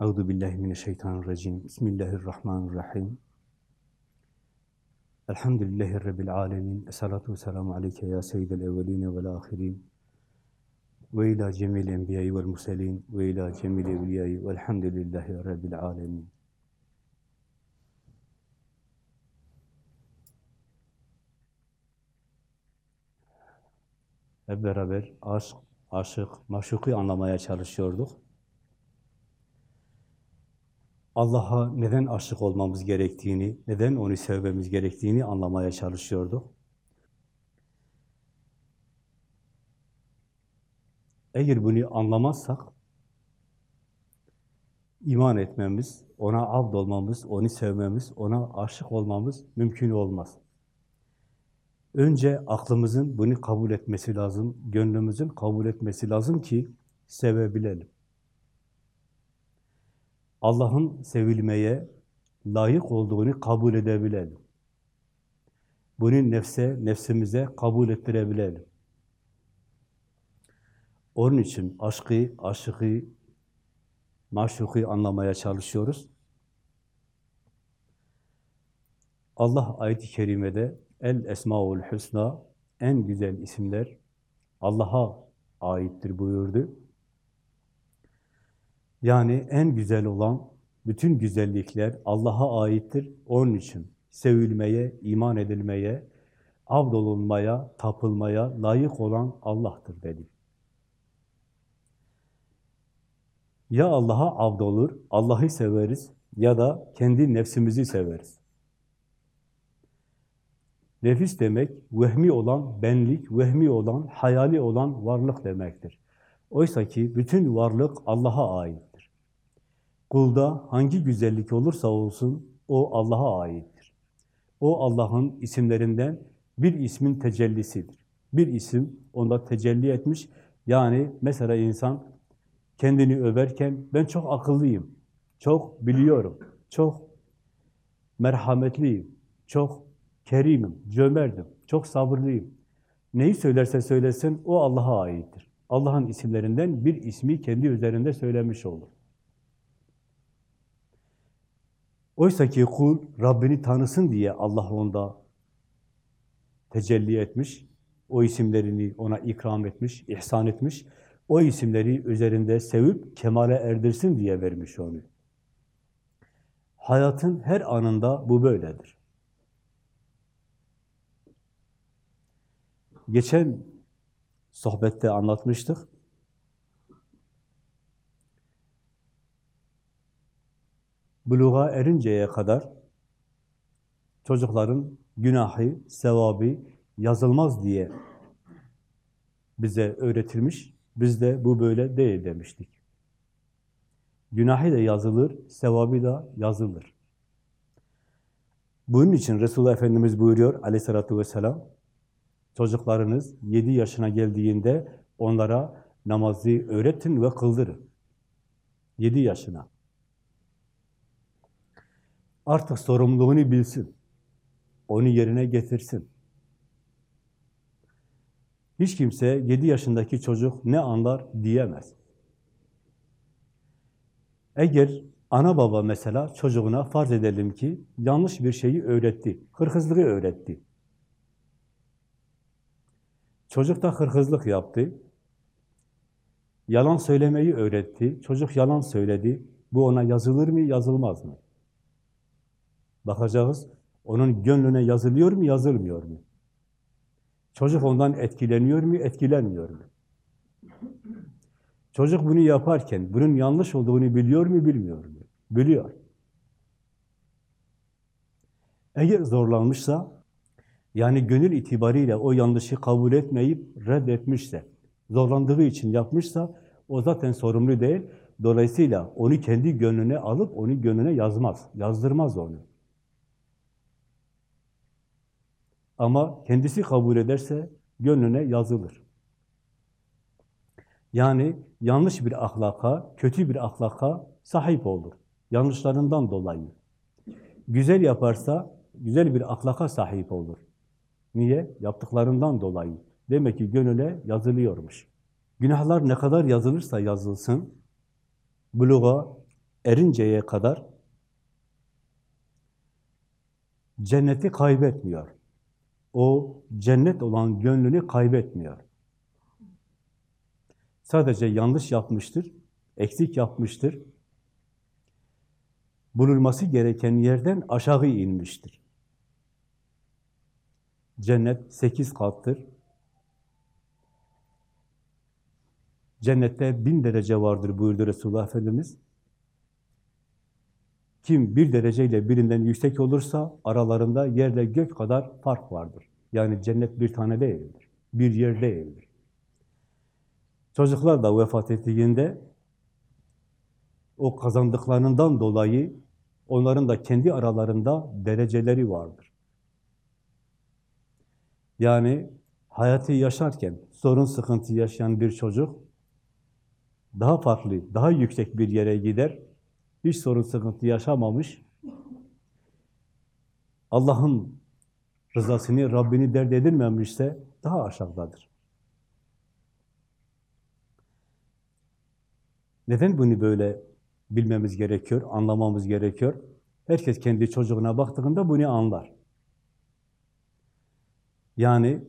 Euzu billahi mineşşeytanirracim. Bismillahirrahmanirrahim. Elhamdülillahi rabbil alamin. Essalatu vesselamu aleyke ya seyyidel evvelin ve'l ahirin. Ve ila cemil enbiya'i ve'l murselin ve ila cemil evliya'i ve'lhamdülillahi rabbil alamin. Hep beraber aşk, aşık, maşuku anlamaya çalışıyorduk. Allah'a neden aşık olmamız gerektiğini, neden onu sevmemiz gerektiğini anlamaya çalışıyorduk. Eğer bunu anlamazsak, iman etmemiz, ona abd olmamız, onu sevmemiz, ona aşık olmamız mümkün olmaz. Önce aklımızın bunu kabul etmesi lazım, gönlümüzün kabul etmesi lazım ki sevebilelim. Allah'ın sevilmeye layık olduğunu kabul edebilelim. Bunu nefse, nefsimize kabul ettirebilelim. Onun için aşkı, aşıkı, maşuku anlamaya çalışıyoruz. Allah ayet-i kerimede El Esmaül Hüsna en güzel isimler Allah'a aittir buyurdu. Yani en güzel olan bütün güzellikler Allah'a aittir. Onun için sevilmeye, iman edilmeye, abdolunmaya, tapılmaya layık olan Allah'tır dedi. Ya Allah'a abdolur, Allah'ı severiz ya da kendi nefsimizi severiz. Nefis demek, vehmi olan benlik, vehmi olan, hayali olan varlık demektir. Oysa ki bütün varlık Allah'a aittir. Kulda hangi güzellik olursa olsun, o Allah'a aittir. O Allah'ın isimlerinden bir ismin tecellisidir. Bir isim onda tecelli etmiş. Yani mesela insan kendini överken ben çok akıllıyım, çok biliyorum, çok merhametliyim, çok kerimim, cömertim, çok sabırlıyım. Neyi söylerse söylesin o Allah'a aittir. Allah'ın isimlerinden bir ismi kendi üzerinde söylemiş olur. Oysa ki kul Rabbini tanısın diye Allah onda tecelli etmiş, o isimlerini ona ikram etmiş, ihsan etmiş, o isimleri üzerinde sevip kemale erdirsin diye vermiş onu. Hayatın her anında bu böyledir. Geçen sohbette anlatmıştık. Buluğa erinceye kadar çocukların günahı, sevabı yazılmaz diye bize öğretilmiş. Biz de bu böyle değil demiştik. Günahı da yazılır, sevabı da yazılır. Bunun için Resulullah Efendimiz buyuruyor aleyhissalatü vesselam, çocuklarınız 7 yaşına geldiğinde onlara namazı öğretin ve kıldırın. 7 yaşına. Artık sorumluluğunu bilsin. Onu yerine getirsin. Hiç kimse 7 yaşındaki çocuk ne anlar diyemez. Eğer ana baba mesela çocuğuna farz edelim ki yanlış bir şeyi öğretti, hırhızlığı öğretti. Çocuk da hırhızlık yaptı. Yalan söylemeyi öğretti. Çocuk yalan söyledi. Bu ona yazılır mı, yazılmaz mı? Bakacağız. Onun gönlüne yazılıyor mu, yazılmıyor mu? Çocuk ondan etkileniyor mu, etkilenmiyor mu? Çocuk bunu yaparken bunun yanlış olduğunu biliyor mu, bilmiyor mu? Biliyor. Eğer zorlanmışsa, yani gönül itibariyle o yanlışı kabul etmeyip reddetmişse, zorlandığı için yapmışsa, o zaten sorumlu değil. Dolayısıyla onu kendi gönlüne alıp onu gönlüne yazmaz, yazdırmaz onu. Ama kendisi kabul ederse gönlüne yazılır. Yani yanlış bir ahlaka, kötü bir ahlaka sahip olur. Yanlışlarından dolayı. Güzel yaparsa güzel bir ahlaka sahip olur. Niye? Yaptıklarından dolayı. Demek ki gönüle yazılıyormuş. Günahlar ne kadar yazılırsa yazılsın, buluğa erinceye kadar cenneti kaybetmiyor. O cennet olan gönlünü kaybetmiyor. Sadece yanlış yapmıştır, eksik yapmıştır. Bulunması gereken yerden aşağı inmiştir. Cennet sekiz kattır. Cennette bin derece vardır buyurdu Resulullah Efendimiz. Kim bir dereceyle birinden yüksek olursa aralarında yerle gök kadar fark vardır. Yani cennet bir tane değildir. Bir yer değildir. Çocuklar da vefat ettiğinde o kazandıklarından dolayı onların da kendi aralarında dereceleri vardır. Yani hayatı yaşarken sorun sıkıntı yaşayan bir çocuk daha farklı, daha yüksek bir yere gider. Hiç sorun sıkıntı yaşamamış. Allah'ın rızasını, Rabbini dert edilmemişse daha aşağıdadır. Neden bunu böyle bilmemiz gerekiyor, anlamamız gerekiyor? Herkes kendi çocuğuna baktığında bunu anlar. Yani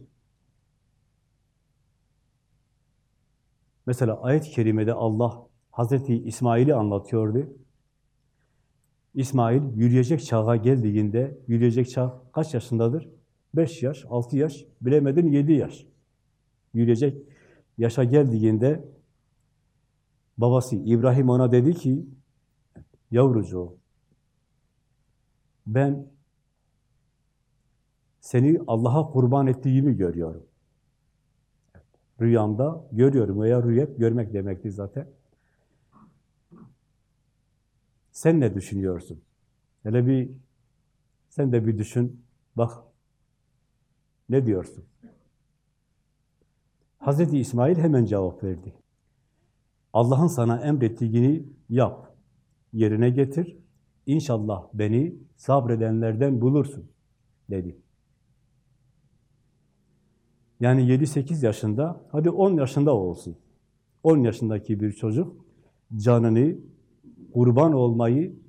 mesela ayet-i kerimede Allah Hazreti İsmail'i anlatıyordu. İsmail yürüyecek çağa geldiğinde, yürüyecek çağ kaç yaşındadır? Beş yaş, altı yaş, bilemedin yedi yaş. Yürüyecek yaşa geldiğinde babası İbrahim ona dedi ki, yavrucuğum, ben seni Allah'a kurban ettiğimi görüyorum. Rüyamda görüyorum veya rüyet görmek demekti zaten. Sen ne düşünüyorsun? Hele bir sen de bir düşün, bak. Ne diyorsun? Hazreti İsmail hemen cevap verdi. Allah'ın sana emrettiğini yap, yerine getir. İnşallah beni sabredenlerden bulursun, dedi. Yani 7-8 yaşında, hadi 10 yaşında olsun. 10 yaşındaki bir çocuk canını, kurban olmayı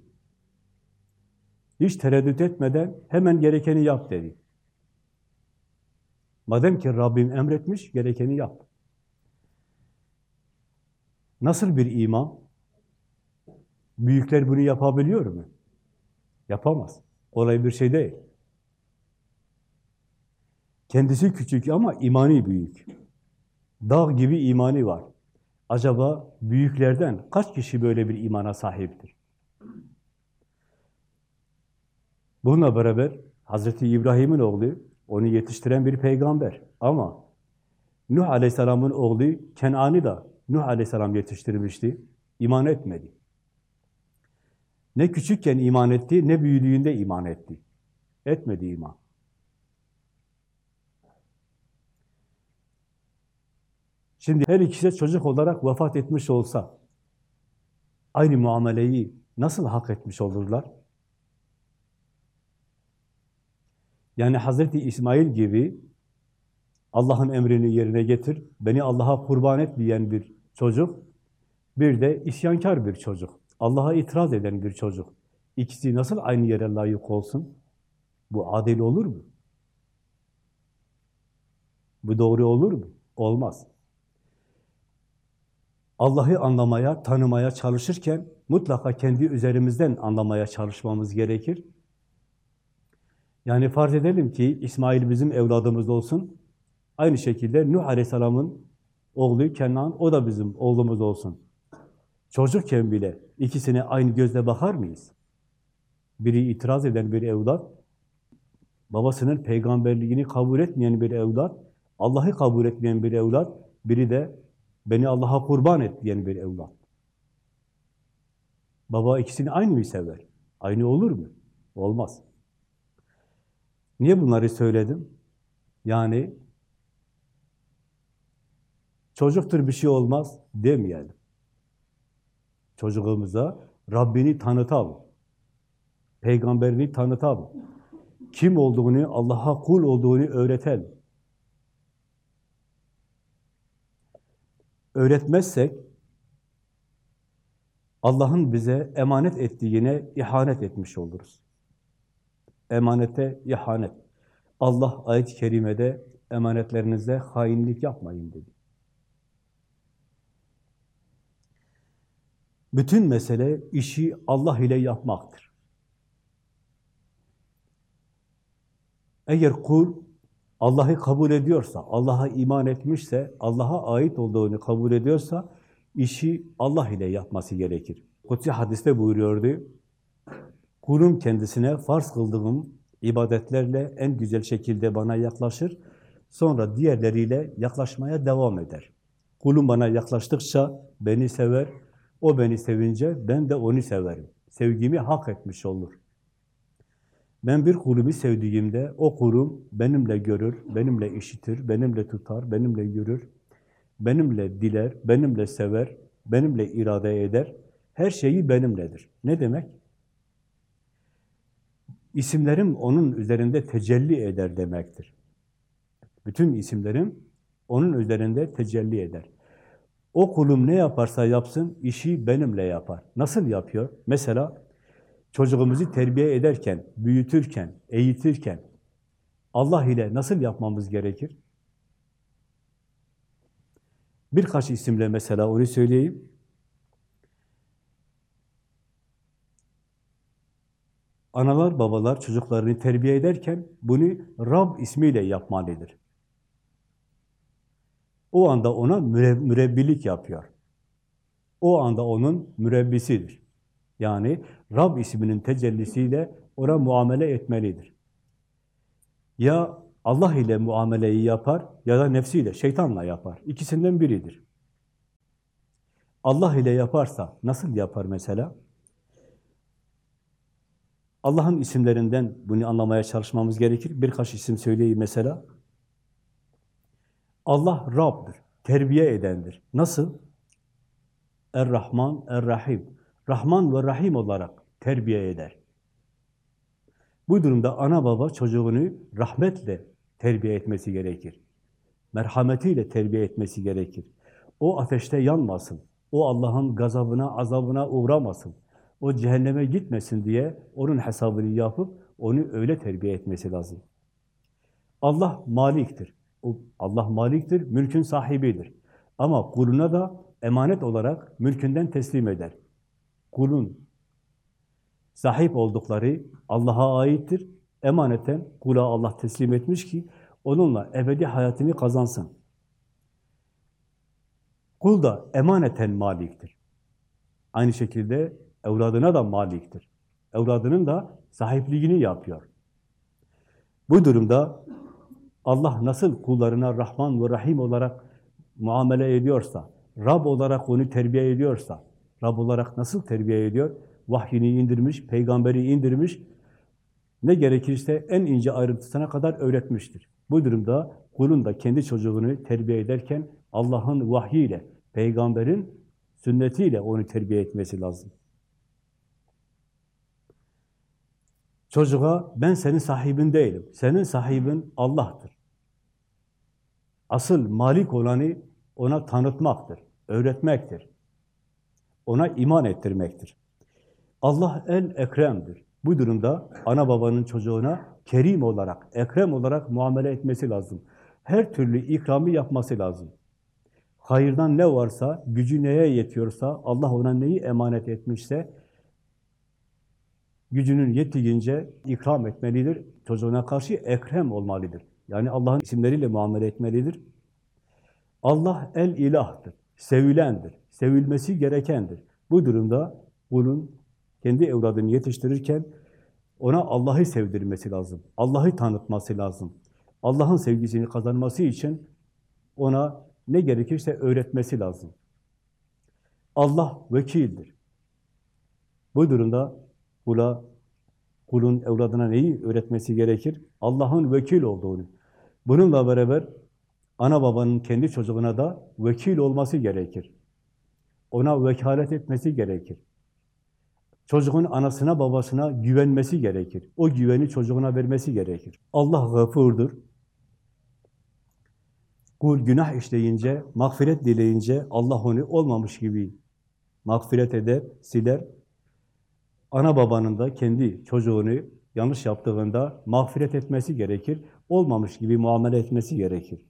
hiç tereddüt etmeden hemen gerekeni yap dedi. Madem ki Rabbim emretmiş, gerekeni yap. Nasıl bir iman? Büyükler bunu yapabiliyor mu? Yapamaz. Olay bir şey değil. Kendisi küçük ama imani büyük. Dağ gibi imani var. Acaba büyüklerden kaç kişi böyle bir imana sahiptir? Bununla beraber Hazreti İbrahim'in oğlu, onu yetiştiren bir peygamber. Ama Nuh Aleyhisselam'ın oğlu Kenan'ı da Nuh Aleyhisselam yetiştirmişti. İman etmedi. Ne küçükken iman etti, ne büyüdüğünde iman etti. Etmedi iman. Şimdi her ikisi çocuk olarak vefat etmiş olsa, aynı muameleyi nasıl hak etmiş olurlar? Yani Hazreti İsmail gibi Allah'ın emrini yerine getir, beni Allah'a kurban et diyen bir çocuk, bir de isyankar bir çocuk, Allah'a itiraz eden bir çocuk. İkisi nasıl aynı yere layık olsun? Bu adil olur mu? Bu doğru olur mu? Olmaz. Allah'ı anlamaya, tanımaya çalışırken mutlaka kendi üzerimizden anlamaya çalışmamız gerekir. Yani farz edelim ki İsmail bizim evladımız olsun. Aynı şekilde Nuh Aleyhisselam'ın oğlu Kenan, o da bizim oğlumuz olsun. Çocukken bile ikisine aynı gözle bakar mıyız? Biri itiraz eden bir evlat, babasının peygamberliğini kabul etmeyen bir evlat, Allah'ı kabul etmeyen bir evlat, biri de beni Allah'a kurban et diyen bir evlat. Baba ikisini aynı mı sever? Aynı olur mu? Olmaz. Niye bunları söyledim? Yani çocuktur bir şey olmaz demeyelim. Çocuğumuza Rabbini tanıtalım. Peygamberini tanıtalım. Kim olduğunu, Allah'a kul olduğunu öğretelim. Öğretmezsek Allah'ın bize emanet ettiğine ihanet etmiş oluruz. Emanete ihanet. Allah ayet-i kerimede emanetlerinize hainlik yapmayın dedi. Bütün mesele işi Allah ile yapmaktır. Eğer kul Allah'ı kabul ediyorsa, Allah'a iman etmişse, Allah'a ait olduğunu kabul ediyorsa, işi Allah ile yapması gerekir. Kutsi hadiste buyuruyordu, kulum kendisine farz kıldığım ibadetlerle en güzel şekilde bana yaklaşır, sonra diğerleriyle yaklaşmaya devam eder. Kulum bana yaklaştıkça beni sever, o beni sevince ben de onu severim. Sevgimi hak etmiş olur. Ben bir kulumu sevdiğimde o kulum benimle görür, benimle işitir, benimle tutar, benimle görür, benimle diler, benimle sever, benimle irade eder. Her şeyi benimledir. Ne demek? İsimlerim onun üzerinde tecelli eder demektir. Bütün isimlerim onun üzerinde tecelli eder. O kulum ne yaparsa yapsın, işi benimle yapar. Nasıl yapıyor? Mesela çocuğumuzu terbiye ederken, büyütürken, eğitirken Allah ile nasıl yapmamız gerekir? Birkaç isimle mesela onu söyleyeyim. Analar, babalar çocuklarını terbiye ederken bunu Rab ismiyle yapmalıdır. O anda ona mürebbilik yapıyor. O anda onun mürebbisidir. Yani Rab isminin tecellisiyle ona muamele etmelidir. Ya Allah ile muameleyi yapar ya da nefsiyle, şeytanla yapar. İkisinden biridir. Allah ile yaparsa nasıl yapar mesela? Allah'ın isimlerinden bunu anlamaya çalışmamız gerekir. Birkaç isim söyleyeyim mesela. Allah Rab'dır, terbiye edendir. Nasıl? Er-Rahman, Er-Rahim. Rahman ve Rahim olarak terbiye eder. Bu durumda ana baba çocuğunu rahmetle terbiye etmesi gerekir. Merhametiyle terbiye etmesi gerekir. O ateşte yanmasın. O Allah'ın gazabına, azabına uğramasın. O cehenneme gitmesin diye onun hesabını yapıp onu öyle terbiye etmesi lazım. Allah maliktir. O Allah maliktir, mülkün sahibidir. Ama kuluna da emanet olarak mülkünden teslim eder. Kulun sahip oldukları Allah'a aittir. Emaneten kula Allah teslim etmiş ki onunla ebedi hayatını kazansın. Kul da emaneten maliktir. Aynı şekilde evladına da maliktir. Evladının da sahipliğini yapıyor. Bu durumda Allah nasıl kullarına Rahman ve Rahim olarak muamele ediyorsa, Rab olarak onu terbiye ediyorsa, Rab olarak nasıl terbiye ediyor? Vahyini indirmiş, peygamberi indirmiş, ne gerekirse en ince ayrıntısına kadar öğretmiştir. Bu durumda kulun da kendi çocuğunu terbiye ederken Allah'ın vahyiyle, peygamberin sünnetiyle onu terbiye etmesi lazım. Çocuğa ben senin sahibin değilim. Senin sahibin Allah'tır. Asıl malik olanı ona tanıtmaktır, öğretmektir. Ona iman ettirmektir. Allah el ekremdir. Bu durumda ana babanın çocuğuna kerim olarak, ekrem olarak muamele etmesi lazım. Her türlü ikramı yapması lazım. Hayırdan ne varsa, gücü neye yetiyorsa, Allah ona neyi emanet etmişse, gücünün yettiğince ikram etmelidir. Çocuğuna karşı ekrem olmalıdır. Yani Allah'ın isimleriyle muamele etmelidir. Allah el ilahtır, sevilendir, sevilmesi gerekendir. Bu durumda kulun kendi evladını yetiştirirken ona Allah'ı sevdirmesi lazım. Allah'ı tanıtması lazım. Allah'ın sevgisini kazanması için ona ne gerekirse öğretmesi lazım. Allah vekildir. Bu durumda kula, kulun evladına neyi öğretmesi gerekir? Allah'ın vekil olduğunu. Bununla beraber ana babanın kendi çocuğuna da vekil olması gerekir. Ona vekalet etmesi gerekir. Çocuğun anasına babasına güvenmesi gerekir. O güveni çocuğuna vermesi gerekir. Allah gafurdur. Kul günah işleyince, mağfiret dileyince Allah onu olmamış gibi mağfiret eder, siler. Ana babanın da kendi çocuğunu yanlış yaptığında mağfiret etmesi gerekir. Olmamış gibi muamele etmesi gerekir.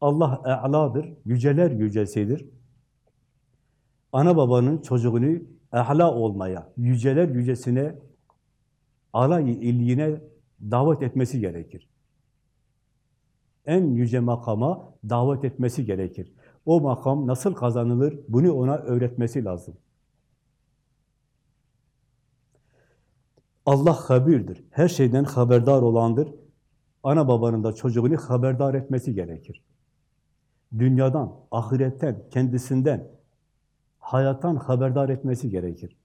Allah e'ladır, yüceler yücesidir. Ana babanın çocuğunu ehla olmaya, yüceler yücesine, alay illiğine davet etmesi gerekir. En yüce makama davet etmesi gerekir. O makam nasıl kazanılır? Bunu ona öğretmesi lazım. Allah habirdir. Her şeyden haberdar olandır. Ana babanın da çocuğunu haberdar etmesi gerekir. Dünyadan, ahiretten, kendisinden, hayattan haberdar etmesi gerekir.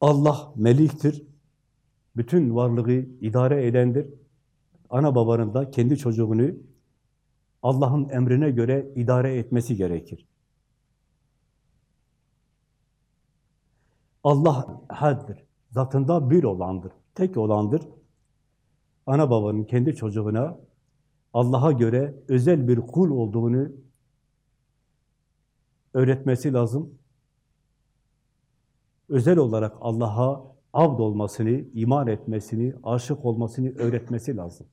Allah meliktir. Bütün varlığı idare edendir. Ana babanın da kendi çocuğunu Allah'ın emrine göre idare etmesi gerekir. Allah haddir. Zatında bir olandır. Tek olandır. Ana babanın kendi çocuğuna Allah'a göre özel bir kul olduğunu öğretmesi lazım. Özel olarak Allah'a abd olmasını, iman etmesini, aşık olmasını öğretmesi lazım.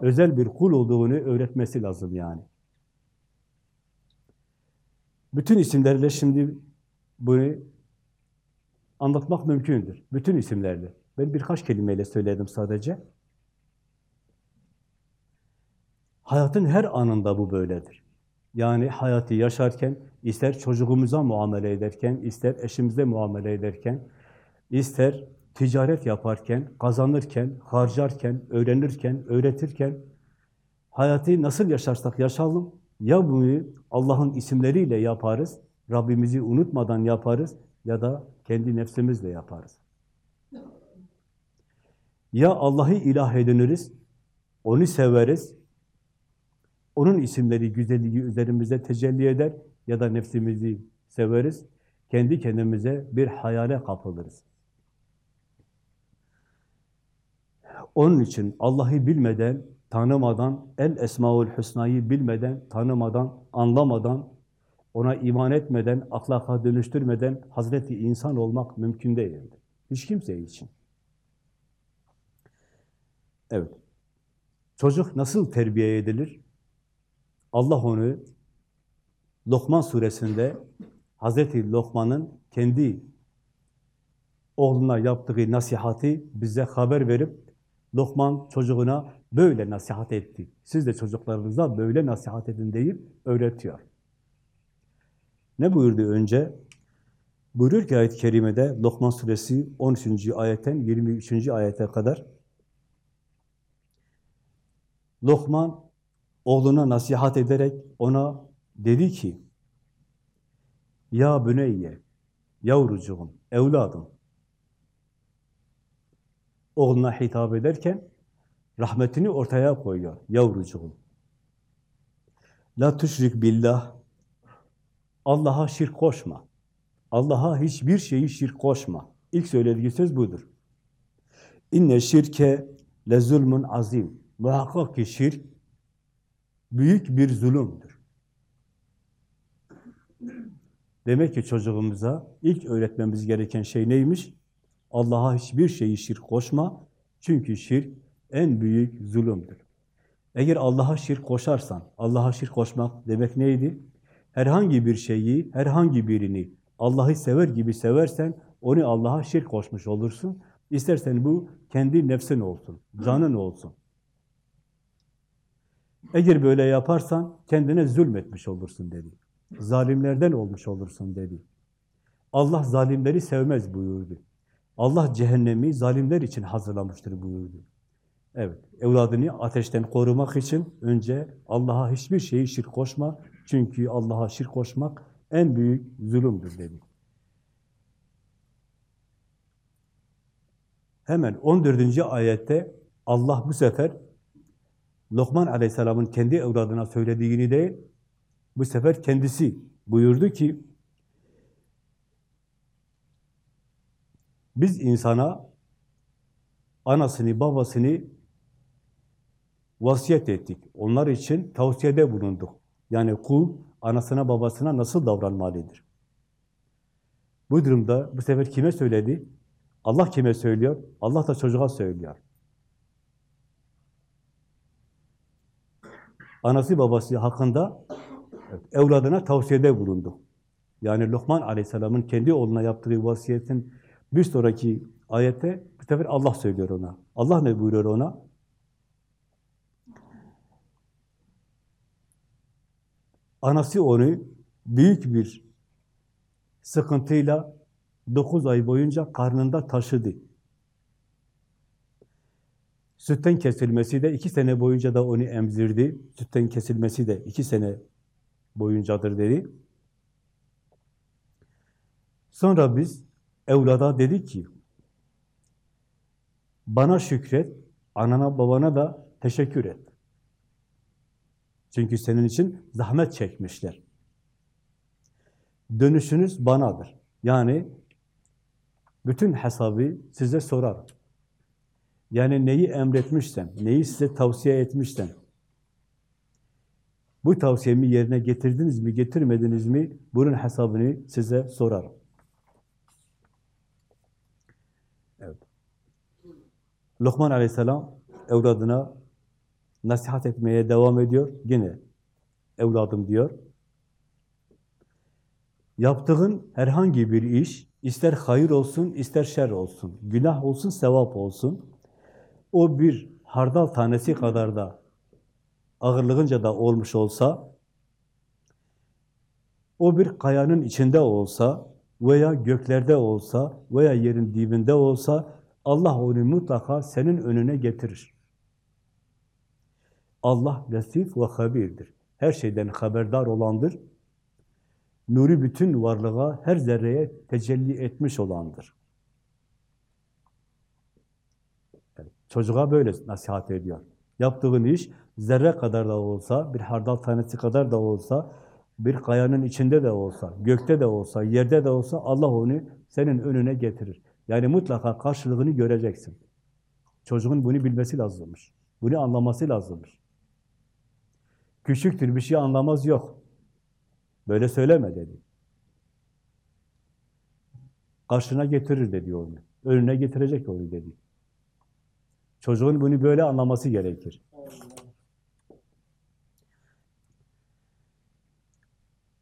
Özel bir kul olduğunu öğretmesi lazım yani. Bütün isimlerle şimdi bunu anlatmak mümkündür. Bütün isimlerle. Ben birkaç kelimeyle söyledim sadece. Hayatın her anında bu böyledir. Yani hayatı yaşarken, ister çocuğumuza muamele ederken, ister eşimize muamele ederken, ister ticaret yaparken, kazanırken, harcarken, öğrenirken, öğretirken, hayatı nasıl yaşarsak yaşayalım, ya bunu Allah'ın isimleriyle yaparız, Rabbimizi unutmadan yaparız ya da kendi nefsimizle yaparız. Ya Allah'ı ilah ediniriz, onu severiz, onun isimleri, güzelliği üzerimizde tecelli eder ya da nefsimizi severiz, kendi kendimize bir hayale kapılırız. Onun için Allah'ı bilmeden, tanımadan, El Esmaül Hüsna'yı bilmeden, tanımadan, anlamadan, ona iman etmeden, ahlaka dönüştürmeden Hazreti insan olmak mümkün değildir. Hiç kimse için. Evet. Çocuk nasıl terbiye edilir? Allah onu Lokman suresinde Hazreti Lokman'ın kendi oğluna yaptığı nasihati bize haber verip Lokman çocuğuna böyle nasihat etti. Siz de çocuklarınıza böyle nasihat edin deyip öğretiyor. Ne buyurdu önce? Buyuruyor ki ayet-i kerimede Lokman suresi 13. ayetten 23. ayete kadar Lokman oğluna nasihat ederek ona dedi ki Ya büneyye, yavrucuğum, evladım oğluna hitap ederken rahmetini ortaya koyuyor yavrucuğum. La tüşrik billah Allah'a şirk koşma. Allah'a hiçbir şeyi şirk koşma. İlk söylediği söz budur. İnne şirke le zulmun azim. Muhakkak ki şirk büyük bir zulümdür. Demek ki çocuğumuza ilk öğretmemiz gereken şey neymiş? Allah'a hiçbir şeyi şirk koşma. Çünkü şirk en büyük zulümdür. Eğer Allah'a şirk koşarsan, Allah'a şirk koşmak demek neydi? Herhangi bir şeyi, herhangi birini Allah'ı sever gibi seversen, onu Allah'a şirk koşmuş olursun. İstersen bu kendi nefsin olsun, canın olsun. Eğer böyle yaparsan kendine zulmetmiş olursun dedi. Zalimlerden olmuş olursun dedi. Allah zalimleri sevmez buyurdu. Allah cehennemi zalimler için hazırlamıştır buyurdu. Evet, evladını ateşten korumak için önce Allah'a hiçbir şeyi şirk koşma. Çünkü Allah'a şirk koşmak en büyük zulümdür dedi. Hemen 14. ayette Allah bu sefer Lokman Aleyhisselam'ın kendi evladına söylediğini değil, bu sefer kendisi buyurdu ki, biz insana anasını, babasını vasiyet ettik. Onlar için tavsiyede bulunduk. Yani kul anasına babasına nasıl davranmalıdır? Bu durumda bu sefer kime söyledi? Allah kime söylüyor? Allah da çocuğa söylüyor. Anası babası hakkında evladına tavsiyede bulundu. Yani Lokman Aleyhisselam'ın kendi oğluna yaptığı vasiyetin bir sonraki ayette bu sefer Allah söylüyor ona. Allah ne buyuruyor ona? Anası onu büyük bir sıkıntıyla dokuz ay boyunca karnında taşıdı. Sütten kesilmesi de iki sene boyunca da onu emzirdi. Sütten kesilmesi de iki sene boyuncadır dedi. Sonra biz evlada dedik ki, bana şükret, anana babana da teşekkür et. Çünkü senin için zahmet çekmişler. Dönüşünüz banadır. Yani bütün hesabı size sorarım. Yani neyi emretmişsem, neyi size tavsiye etmişsem, bu tavsiyemi yerine getirdiniz mi, getirmediniz mi, bunun hesabını size sorarım. Evet. Lokman Aleyhisselam evladına nasihat etmeye devam ediyor. Yine evladım diyor. Yaptığın herhangi bir iş, ister hayır olsun, ister şer olsun, günah olsun, sevap olsun, o bir hardal tanesi kadar da ağırlığınca da olmuş olsa, o bir kayanın içinde olsa veya göklerde olsa veya yerin dibinde olsa Allah onu mutlaka senin önüne getirir. Allah lesif ve habirdir. Her şeyden haberdar olandır. Nuri bütün varlığa, her zerreye tecelli etmiş olandır. Çocuğa böyle nasihat ediyor. Yaptığın iş zerre kadar da olsa, bir hardal tanesi kadar da olsa, bir kayanın içinde de olsa, gökte de olsa, yerde de olsa Allah onu senin önüne getirir. Yani mutlaka karşılığını göreceksin. Çocuğun bunu bilmesi lazımmış. Bunu anlaması lazımmış. Küçüktür, bir şey anlamaz yok. Böyle söyleme dedi. Karşına getirir dedi onu. Önüne getirecek onu dedi. Çocuğun bunu böyle anlaması gerekir.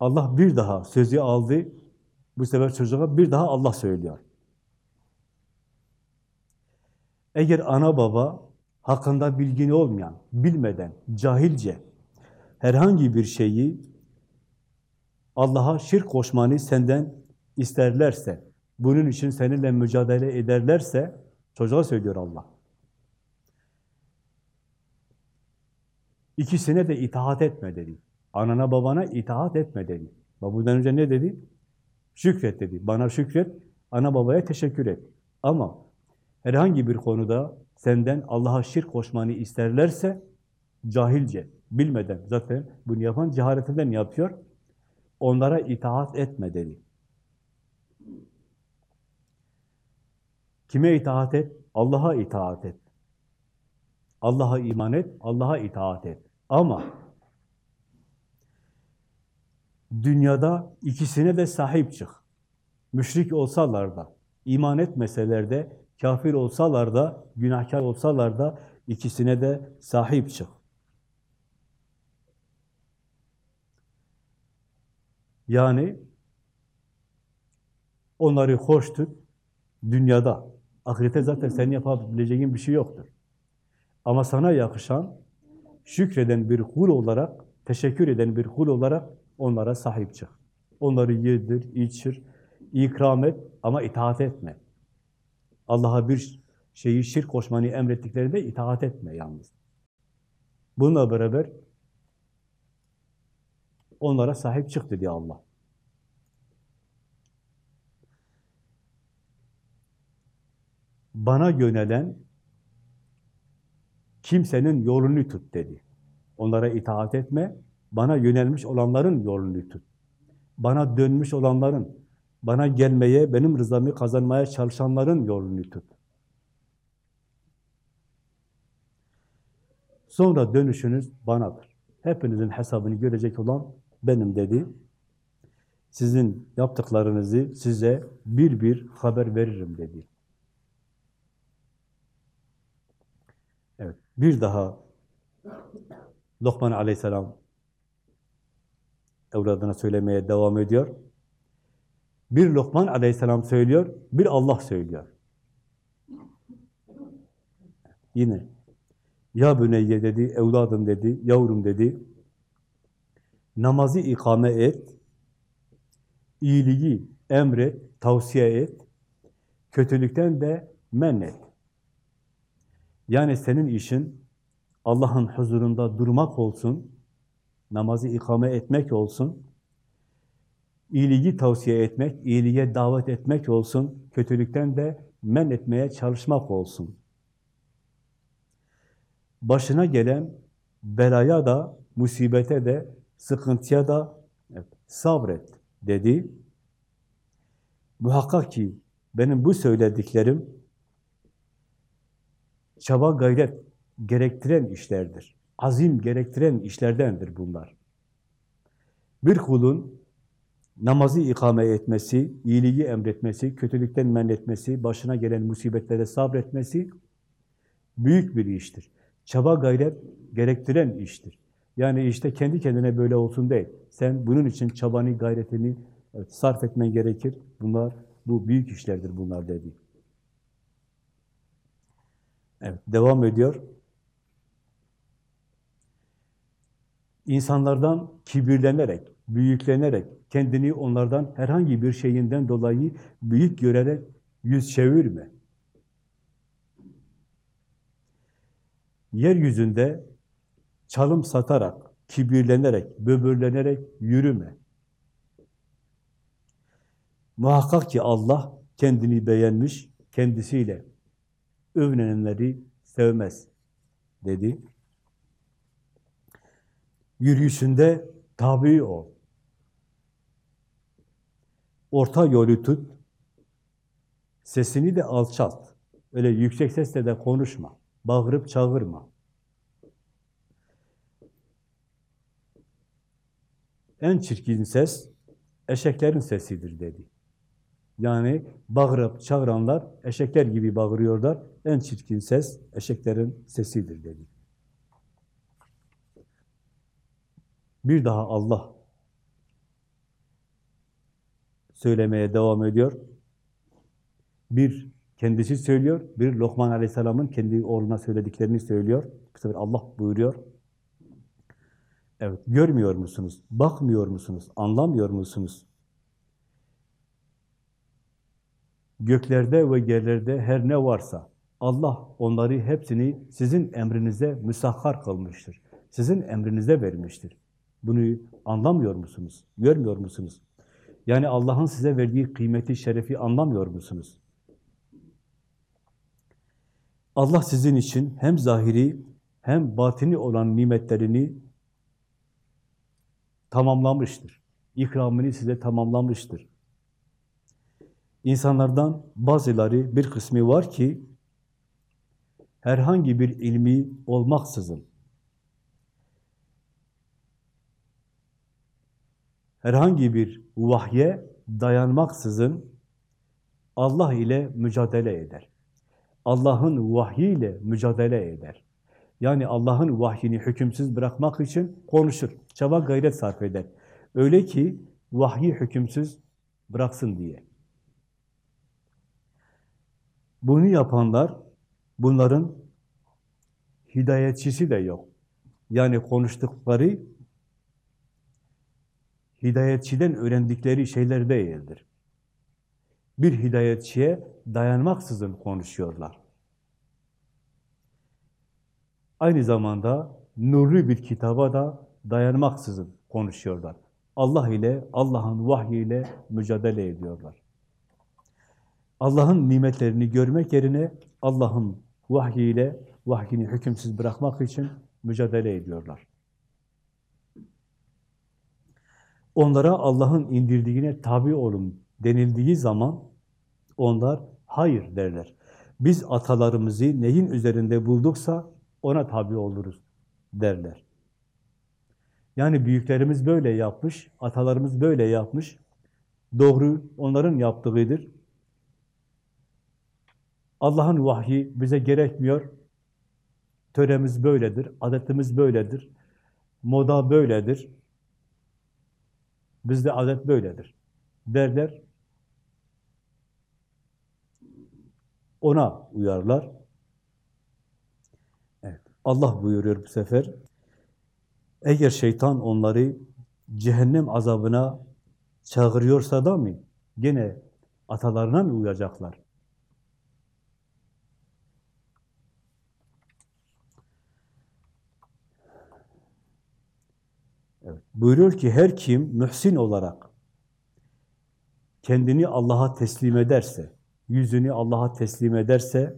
Allah bir daha sözü aldı. Bu sefer çocuğa bir daha Allah söylüyor. Eğer ana baba hakkında bilgin olmayan, bilmeden, cahilce herhangi bir şeyi Allah'a şirk koşmanı senden isterlerse, bunun için seninle mücadele ederlerse, çocuğa söylüyor Allah. İkisine de itaat etme dedi. Anana babana itaat etme dedi. Babadan önce ne dedi? Şükret dedi. Bana şükret, ana babaya teşekkür et. Ama herhangi bir konuda senden Allah'a şirk koşmanı isterlerse, cahilce, bilmeden, zaten bunu yapan cehaletinden yapıyor, onlara itaat etme dedi. Kime itaat et? Allah'a itaat et. Allah'a iman et, Allah'a itaat et. Ama dünyada ikisine de sahip çık. Müşrik olsalar da, iman etmeseler de, kafir olsalar da, günahkar olsalar da ikisine de sahip çık. Yani onları hoş tut, dünyada. Ahirete zaten senin yapabileceğin bir şey yoktur. Ama sana yakışan, şükreden bir kul olarak, teşekkür eden bir kul olarak onlara sahip çık. Onları yedir, içir, ikram et ama itaat etme. Allah'a bir şeyi şirk koşmanı emrettiklerinde itaat etme yalnız. Bununla beraber onlara sahip çık dedi Allah. Bana yönelen kimsenin yolunu tut dedi. Onlara itaat etme, bana yönelmiş olanların yolunu tut. Bana dönmüş olanların, bana gelmeye, benim rızamı kazanmaya çalışanların yolunu tut. Sonra dönüşünüz banadır. Hepinizin hesabını görecek olan benim dedi. Sizin yaptıklarınızı size bir bir haber veririm dedi. Evet, bir daha Lokman aleyhisselam evladına söylemeye devam ediyor. Bir Lokman aleyhisselam söylüyor, bir Allah söylüyor. Yine ya büneyye dedi, evladım dedi, yavrum dedi. Namazı ikame et, iyiliği emret, tavsiye et, kötülükten de men et. Yani senin işin Allah'ın huzurunda durmak olsun, namazı ikame etmek olsun, iyiliği tavsiye etmek, iyiliğe davet etmek olsun, kötülükten de men etmeye çalışmak olsun. Başına gelen belaya da, musibete de, sıkıntıya da sabret dedi. Muhakkak ki benim bu söylediklerim çaba gayret gerektiren işlerdir. Azim gerektiren işlerdendir bunlar. Bir kulun namazı ikame etmesi, iyiliği emretmesi, kötülükten men etmesi, başına gelen musibetlere sabretmesi büyük bir iştir. Çaba gayret gerektiren iştir. Yani işte kendi kendine böyle olsun değil. Sen bunun için çabanı, gayretini evet, sarf etmen gerekir. Bunlar, bu büyük işlerdir bunlar dedi. Evet, devam ediyor. İnsanlardan kibirlenerek, büyüklenerek, kendini onlardan herhangi bir şeyinden dolayı büyük görerek yüz çevirme. Yeryüzünde çalım satarak, kibirlenerek, böbürlenerek yürüme. Muhakkak ki Allah kendini beğenmiş, kendisiyle övünenleri sevmez dedi. Yürüyüşünde tabi ol. Orta yolu tut. Sesini de alçalt. Öyle yüksek sesle de konuşma. Bağırıp çağırma. En çirkin ses eşeklerin sesidir dedi. Yani bağırıp çağıranlar eşekler gibi bağırıyorlar. En çirkin ses eşeklerin sesidir dedi. Bir daha Allah söylemeye devam ediyor. Bir kendisi söylüyor, bir Lokman Aleyhisselam'ın kendi oğluna söylediklerini söylüyor. Bu Allah buyuruyor. Evet, görmüyor musunuz? Bakmıyor musunuz? Anlamıyor musunuz? Göklerde ve yerlerde her ne varsa Allah onları hepsini sizin emrinize müsahhar kılmıştır. Sizin emrinize vermiştir. Bunu anlamıyor musunuz? Görmüyor musunuz? Yani Allah'ın size verdiği kıymeti, şerefi anlamıyor musunuz? Allah sizin için hem zahiri hem batini olan nimetlerini tamamlamıştır. İkramını size tamamlamıştır. İnsanlardan bazıları, bir kısmı var ki herhangi bir ilmi olmaksızın herhangi bir vahye dayanmaksızın Allah ile mücadele eder. Allah'ın vahyiyle mücadele eder. Yani Allah'ın vahyini hükümsüz bırakmak için konuşur, çaba gayret sarf eder. Öyle ki vahyi hükümsüz bıraksın diye. Bunu yapanlar, bunların hidayetçisi de yok. Yani konuştukları hidayetçiden öğrendikleri şeyler değildir. Bir hidayetçiye dayanmaksızın konuşuyorlar. Aynı zamanda nurlu bir kitaba da dayanmaksızın konuşuyorlar. Allah ile, Allah'ın vahyiyle mücadele ediyorlar. Allah'ın nimetlerini görmek yerine Allah'ın vahyiyle, vahyini hükümsüz bırakmak için mücadele ediyorlar. Onlara Allah'ın indirdiğine tabi olun denildiği zaman onlar hayır derler. Biz atalarımızı neyin üzerinde bulduksa ona tabi oluruz derler. Yani büyüklerimiz böyle yapmış, atalarımız böyle yapmış. Doğru onların yaptığıdır. Allah'ın vahyi bize gerekmiyor. Töremiz böyledir, adetimiz böyledir. Moda böyledir. Bizde adet böyledir. Derler. Ona uyarlar. Evet. Allah buyuruyor bu sefer. Eğer şeytan onları cehennem azabına çağırıyorsa da mı gene atalarına mı uyacaklar? Evet. Buyuruyor ki her kim mühsin olarak kendini Allah'a teslim ederse, yüzünü Allah'a teslim ederse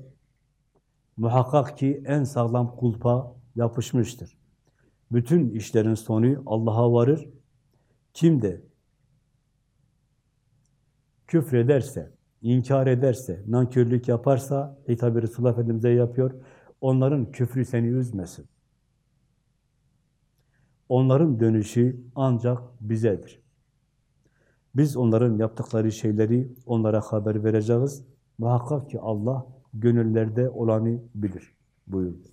muhakkak ki en sağlam kulpa yapışmıştır. Bütün işlerin sonu Allah'a varır. Kim de küfrederse, inkar ederse, nankörlük yaparsa, hitabı Resulullah Efendimiz'e yapıyor, onların küfrü seni üzmesin. Onların dönüşü ancak bizedir. Biz onların yaptıkları şeyleri onlara haber vereceğiz. Muhakkak ki Allah gönüllerde olanı bilir buyurdu.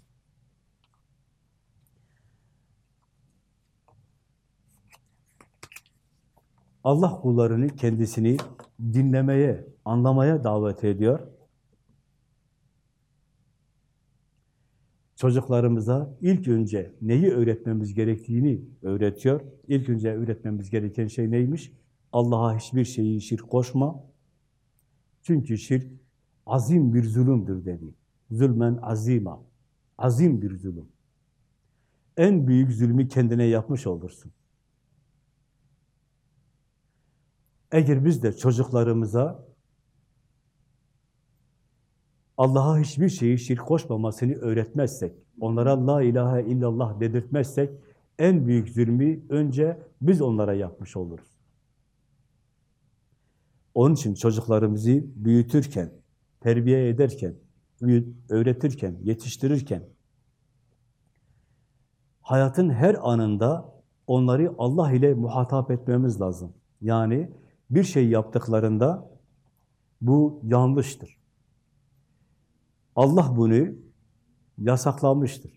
Allah kullarını kendisini dinlemeye, anlamaya davet ediyor. Çocuklarımıza ilk önce neyi öğretmemiz gerektiğini öğretiyor. İlk önce öğretmemiz gereken şey neymiş? Allah'a hiçbir şeyi şirk koşma. Çünkü şirk azim bir zulümdür dedi. Zulmen azima. Azim bir zulüm. En büyük zulmü kendine yapmış olursun. Eğer biz de çocuklarımıza Allah'a hiçbir şeyi şirk koşmamasını öğretmezsek, onlara la ilahe illallah dedirtmezsek, en büyük zulmü önce biz onlara yapmış oluruz. Onun için çocuklarımızı büyütürken, terbiye ederken, öğretirken, yetiştirirken, hayatın her anında onları Allah ile muhatap etmemiz lazım. Yani bir şey yaptıklarında bu yanlıştır. Allah bunu yasaklamıştır.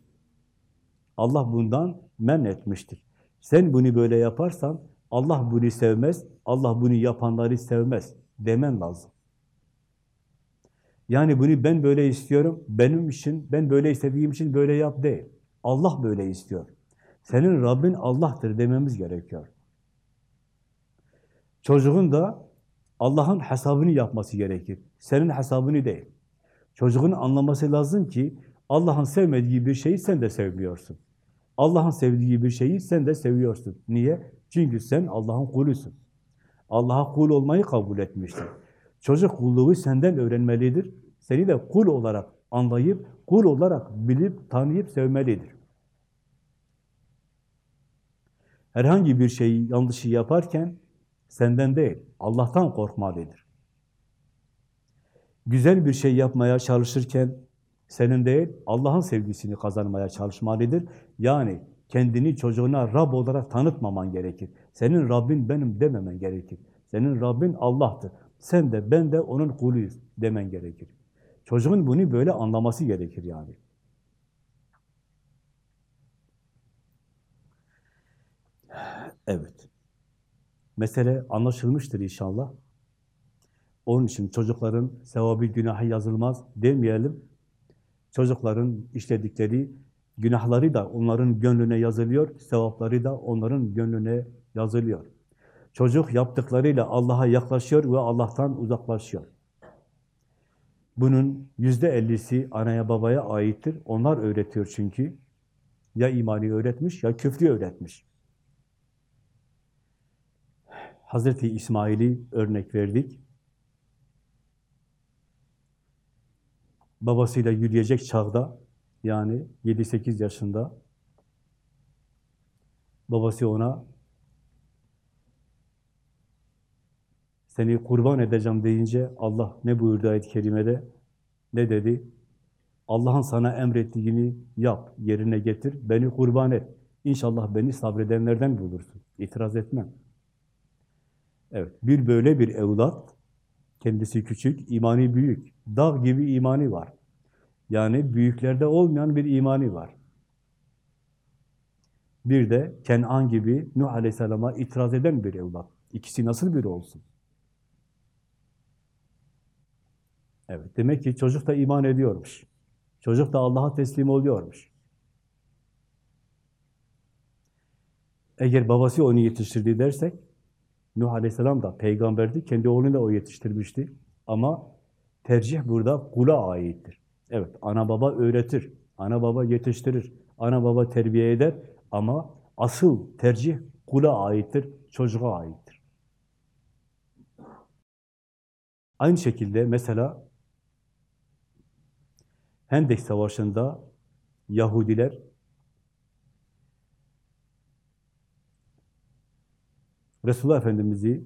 Allah bundan men etmiştir. Sen bunu böyle yaparsan Allah bunu sevmez, Allah bunu yapanları sevmez demen lazım. Yani bunu ben böyle istiyorum, benim için, ben böyle istediğim için böyle yap değil. Allah böyle istiyor. Senin Rabbin Allah'tır dememiz gerekiyor. Çocuğun da Allah'ın hesabını yapması gerekir. Senin hesabını değil. Çocuğun anlaması lazım ki Allah'ın sevmediği bir şeyi sen de sevmiyorsun. Allah'ın sevdiği bir şeyi sen de seviyorsun. Niye? Çünkü sen Allah'ın kulusun. Allah'a kul olmayı kabul etmişsin. Çocuk kulluğu senden öğrenmelidir. Seni de kul olarak anlayıp, kul olarak bilip, tanıyıp sevmelidir. Herhangi bir şeyi, yanlışı yaparken senden değil, Allah'tan korkmalıdır. Güzel bir şey yapmaya çalışırken senin değil, Allah'ın sevgisini kazanmaya çalışmalıdır. Yani kendini çocuğuna Rab olarak tanıtmaman gerekir. Senin Rabbin benim dememen gerekir. Senin Rabbin Allah'tır. Sen de ben de onun kuluyuz demen gerekir. Çocuğun bunu böyle anlaması gerekir yani. Evet. Mesele anlaşılmıştır inşallah. Onun için çocukların sevabı günahı yazılmaz demeyelim. Çocukların işledikleri günahları da onların gönlüne yazılıyor, sevapları da onların gönlüne yazılıyor. Çocuk yaptıklarıyla Allah'a yaklaşıyor ve Allah'tan uzaklaşıyor. Bunun yüzde ellisi anaya babaya aittir. Onlar öğretiyor çünkü. Ya imani öğretmiş ya küfrü öğretmiş. Hazreti İsmail'i örnek verdik. Babasıyla yürüyecek çağda, yani 7-8 yaşında, babası ona seni kurban edeceğim deyince Allah ne buyurdu ayet-i kerimede? Ne dedi? Allah'ın sana emrettiğini yap, yerine getir, beni kurban et. İnşallah beni sabredenlerden bulursun. İtiraz etmem. Evet, bir böyle bir evlat, kendisi küçük, imani büyük. Dağ gibi imani var. Yani büyüklerde olmayan bir imani var. Bir de Kenan gibi Nuh Aleyhisselam'a itiraz eden bir evlat. İkisi nasıl biri olsun? Evet, demek ki çocuk da iman ediyormuş. Çocuk da Allah'a teslim oluyormuş. Eğer babası onu yetiştirdi dersek, Nuh Aleyhisselam da peygamberdi, kendi oğlunu da o yetiştirmişti. Ama tercih burada kula aittir. Evet, ana baba öğretir, ana baba yetiştirir, ana baba terbiye eder ama asıl tercih kula aittir, çocuğa aittir. Aynı şekilde mesela Hendek Savaşı'nda Yahudiler Resulullah Efendimiz'i,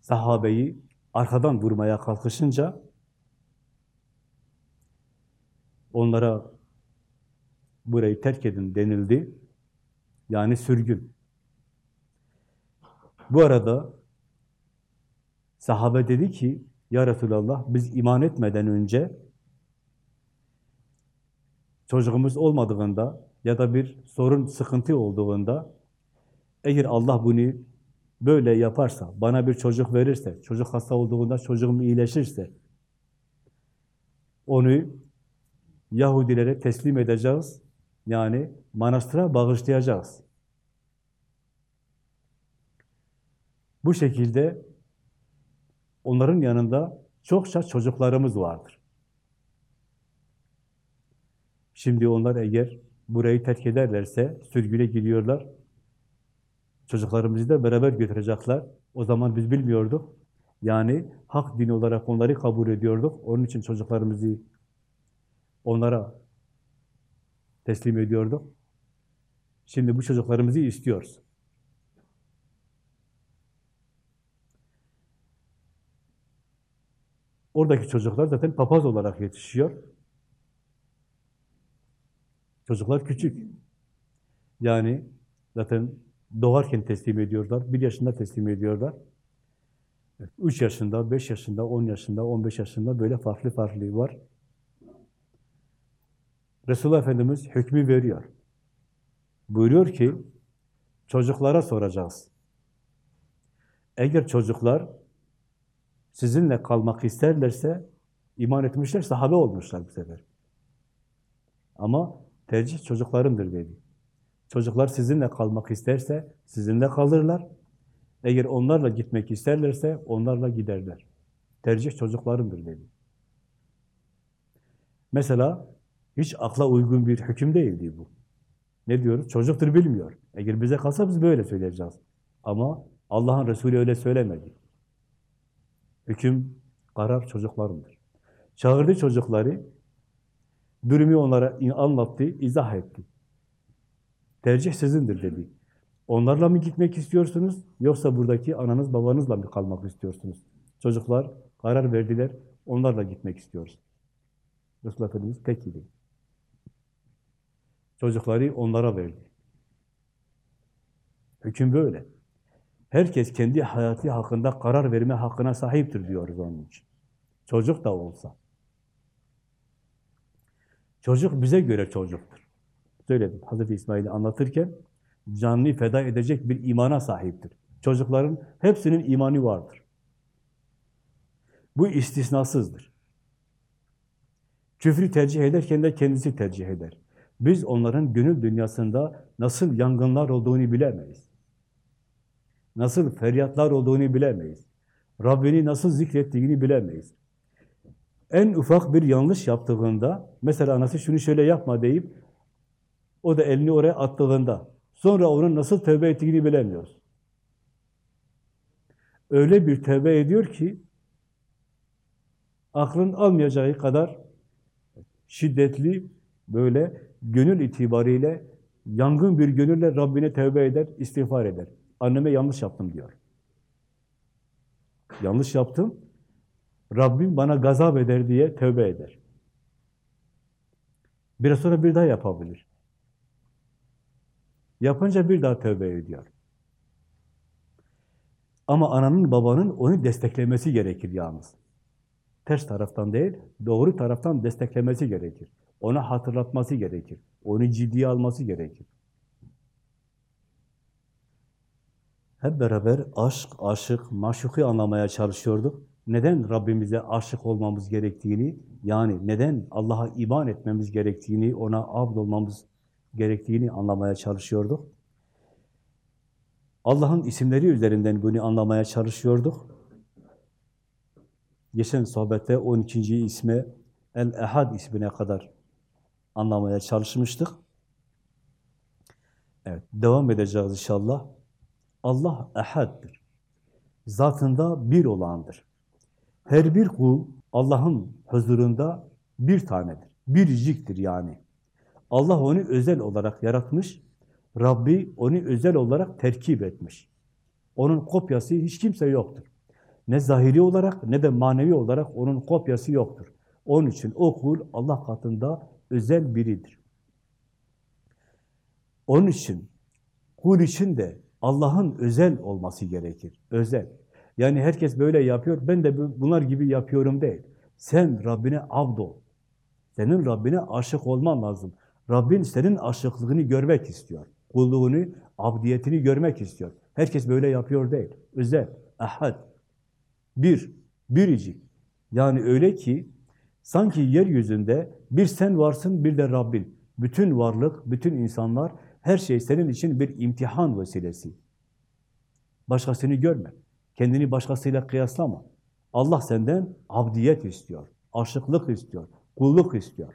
sahabeyi arkadan vurmaya kalkışınca onlara burayı terk edin denildi. Yani sürgün. Bu arada sahabe dedi ki, Ya Resulallah biz iman etmeden önce çocuğumuz olmadığında ya da bir sorun, sıkıntı olduğunda eğer Allah bunu böyle yaparsa, bana bir çocuk verirse, çocuk hasta olduğunda çocuğum iyileşirse onu Yahudilere teslim edeceğiz. Yani manastıra bağışlayacağız. Bu şekilde onların yanında çokça çocuklarımız vardır. Şimdi onlar eğer burayı terk ederlerse sürgüne gidiyorlar. Çocuklarımızı da beraber götürecekler. O zaman biz bilmiyorduk. Yani hak din olarak onları kabul ediyorduk. Onun için çocuklarımızı onlara teslim ediyorduk. Şimdi bu çocuklarımızı istiyoruz. Oradaki çocuklar zaten papaz olarak yetişiyor. Çocuklar küçük. Yani zaten doğarken teslim ediyorlar. Bir yaşında teslim ediyorlar. Üç yaşında, beş yaşında, on yaşında, on beş yaşında böyle farklı farklı var. Resulullah Efendimiz hükmü veriyor. Buyuruyor ki, çocuklara soracağız. Eğer çocuklar sizinle kalmak isterlerse, iman etmişler, sahabe olmuşlar bu sefer. Ama tercih çocuklarındır dedi. Çocuklar sizinle kalmak isterse, sizinle kalırlar. Eğer onlarla gitmek isterlerse, onlarla giderler. Tercih çocuklarındır dedi. Mesela, hiç akla uygun bir hüküm değildi bu. Ne diyoruz? Çocuktur bilmiyor. Eğer bize kalsa biz böyle söyleyeceğiz. Ama Allah'ın Resulü öyle söylemedi. Hüküm, karar çocuklarındır. Çağırdı çocukları, durumu onlara anlattı, izah etti. Tercih sizindir dedi. Onlarla mı gitmek istiyorsunuz, yoksa buradaki ananız babanızla mı kalmak istiyorsunuz? Çocuklar karar verdiler, onlarla gitmek istiyoruz. Resulullah Efendimiz peki dedi. Çocukları onlara verdi. Hüküm böyle. Herkes kendi hayatı hakkında karar verme hakkına sahiptir diyoruz onun için. Çocuk da olsa. Çocuk bize göre çocuktur. Söyledim Hazreti İsmail'i anlatırken canını feda edecek bir imana sahiptir. Çocukların hepsinin imanı vardır. Bu istisnasızdır. Küfrü tercih ederken de kendisi tercih eder. Biz onların gönül dünyasında nasıl yangınlar olduğunu bilemeyiz. Nasıl feryatlar olduğunu bilemeyiz. Rabbini nasıl zikrettiğini bilemeyiz. En ufak bir yanlış yaptığında, mesela anası şunu şöyle yapma deyip, o da elini oraya attığında, sonra onun nasıl tövbe ettiğini bilemiyoruz. Öyle bir tövbe ediyor ki, aklın almayacağı kadar şiddetli, böyle gönül itibariyle, yangın bir gönülle Rabbine tövbe eder, istiğfar eder. Anneme yanlış yaptım diyor. Yanlış yaptım, Rabbim bana gazap eder diye tövbe eder. Biraz sonra bir daha yapabilir. Yapınca bir daha tövbe ediyor. Ama ananın babanın onu desteklemesi gerekir yalnız. Ters taraftan değil, doğru taraftan desteklemesi gerekir. Ona hatırlatması gerekir. Onu ciddiye alması gerekir. Hep beraber aşk, aşık, maşuki anlamaya çalışıyorduk. Neden Rabbimize aşık olmamız gerektiğini, yani neden Allah'a iman etmemiz gerektiğini, ona abd olmamız gerektiğini anlamaya çalışıyorduk. Allah'ın isimleri üzerinden bunu anlamaya çalışıyorduk. Geçen sohbette 12. isme El-Ehad ismine kadar anlamaya çalışmıştık. Evet, devam edeceğiz inşallah. Allah ehaddir. Zatında bir olandır. Her bir kul Allah'ın huzurunda bir tanedir. Biriciktir yani. Allah onu özel olarak yaratmış, Rabbi onu özel olarak terkip etmiş. Onun kopyası hiç kimse yoktur. Ne zahiri olarak ne de manevi olarak onun kopyası yoktur. Onun için o kul Allah katında özel biridir. Onun için kul için de Allah'ın özel olması gerekir. Özel. Yani herkes böyle yapıyor, ben de bunlar gibi yapıyorum değil. Sen Rabbine abd ol. Senin Rabbine aşık olman lazım. Rabbin senin aşıklığını görmek istiyor. Kulluğunu, abdiyetini görmek istiyor. Herkes böyle yapıyor değil. Özel, ahad. Bir, biricik. Yani öyle ki sanki yeryüzünde bir sen varsın bir de Rabbin. Bütün varlık, bütün insanlar, her şey senin için bir imtihan vesilesi. Başkasını görme. Kendini başkasıyla kıyaslama. Allah senden abdiyet istiyor, aşıklık istiyor, kulluk istiyor.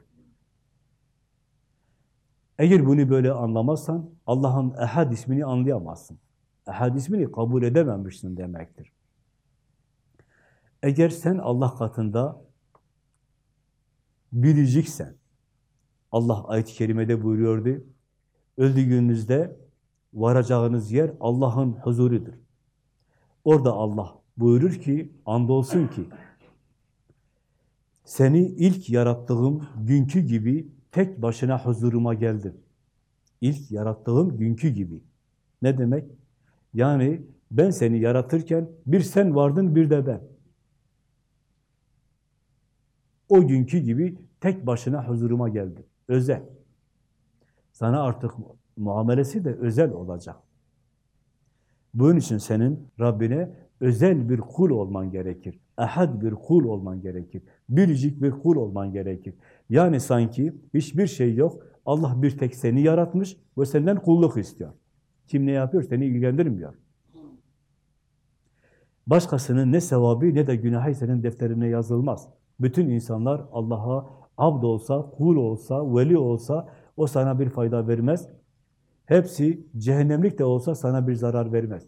Eğer bunu böyle anlamazsan Allah'ın Ehad ismini anlayamazsın. Ehad ismini kabul edememişsin demektir. Eğer sen Allah katında biriciksen, Allah ayet-i kerimede buyuruyordu, öldüğünüzde varacağınız yer Allah'ın huzurudur. Orada Allah buyurur ki, andolsun ki, seni ilk yarattığım günkü gibi tek başına huzuruma geldin. İlk yarattığım günkü gibi. Ne demek? Yani ben seni yaratırken bir sen vardın, bir de ben. O günkü gibi tek başına huzuruma geldin. Özel. Sana artık muamelesi de özel olacak. Bunun için senin Rabbine özel bir kul olman gerekir. Ahad bir kul olman gerekir. Biricik bir kul olman gerekir. Yani sanki hiçbir şey yok. Allah bir tek seni yaratmış ve senden kulluk istiyor. Kim ne yapıyor seni ilgilendirmiyor. Başkasının ne sevabı ne de günahı senin defterine yazılmaz. Bütün insanlar Allah'a abd olsa, kul olsa, veli olsa o sana bir fayda vermez. Hepsi cehennemlik de olsa sana bir zarar vermez.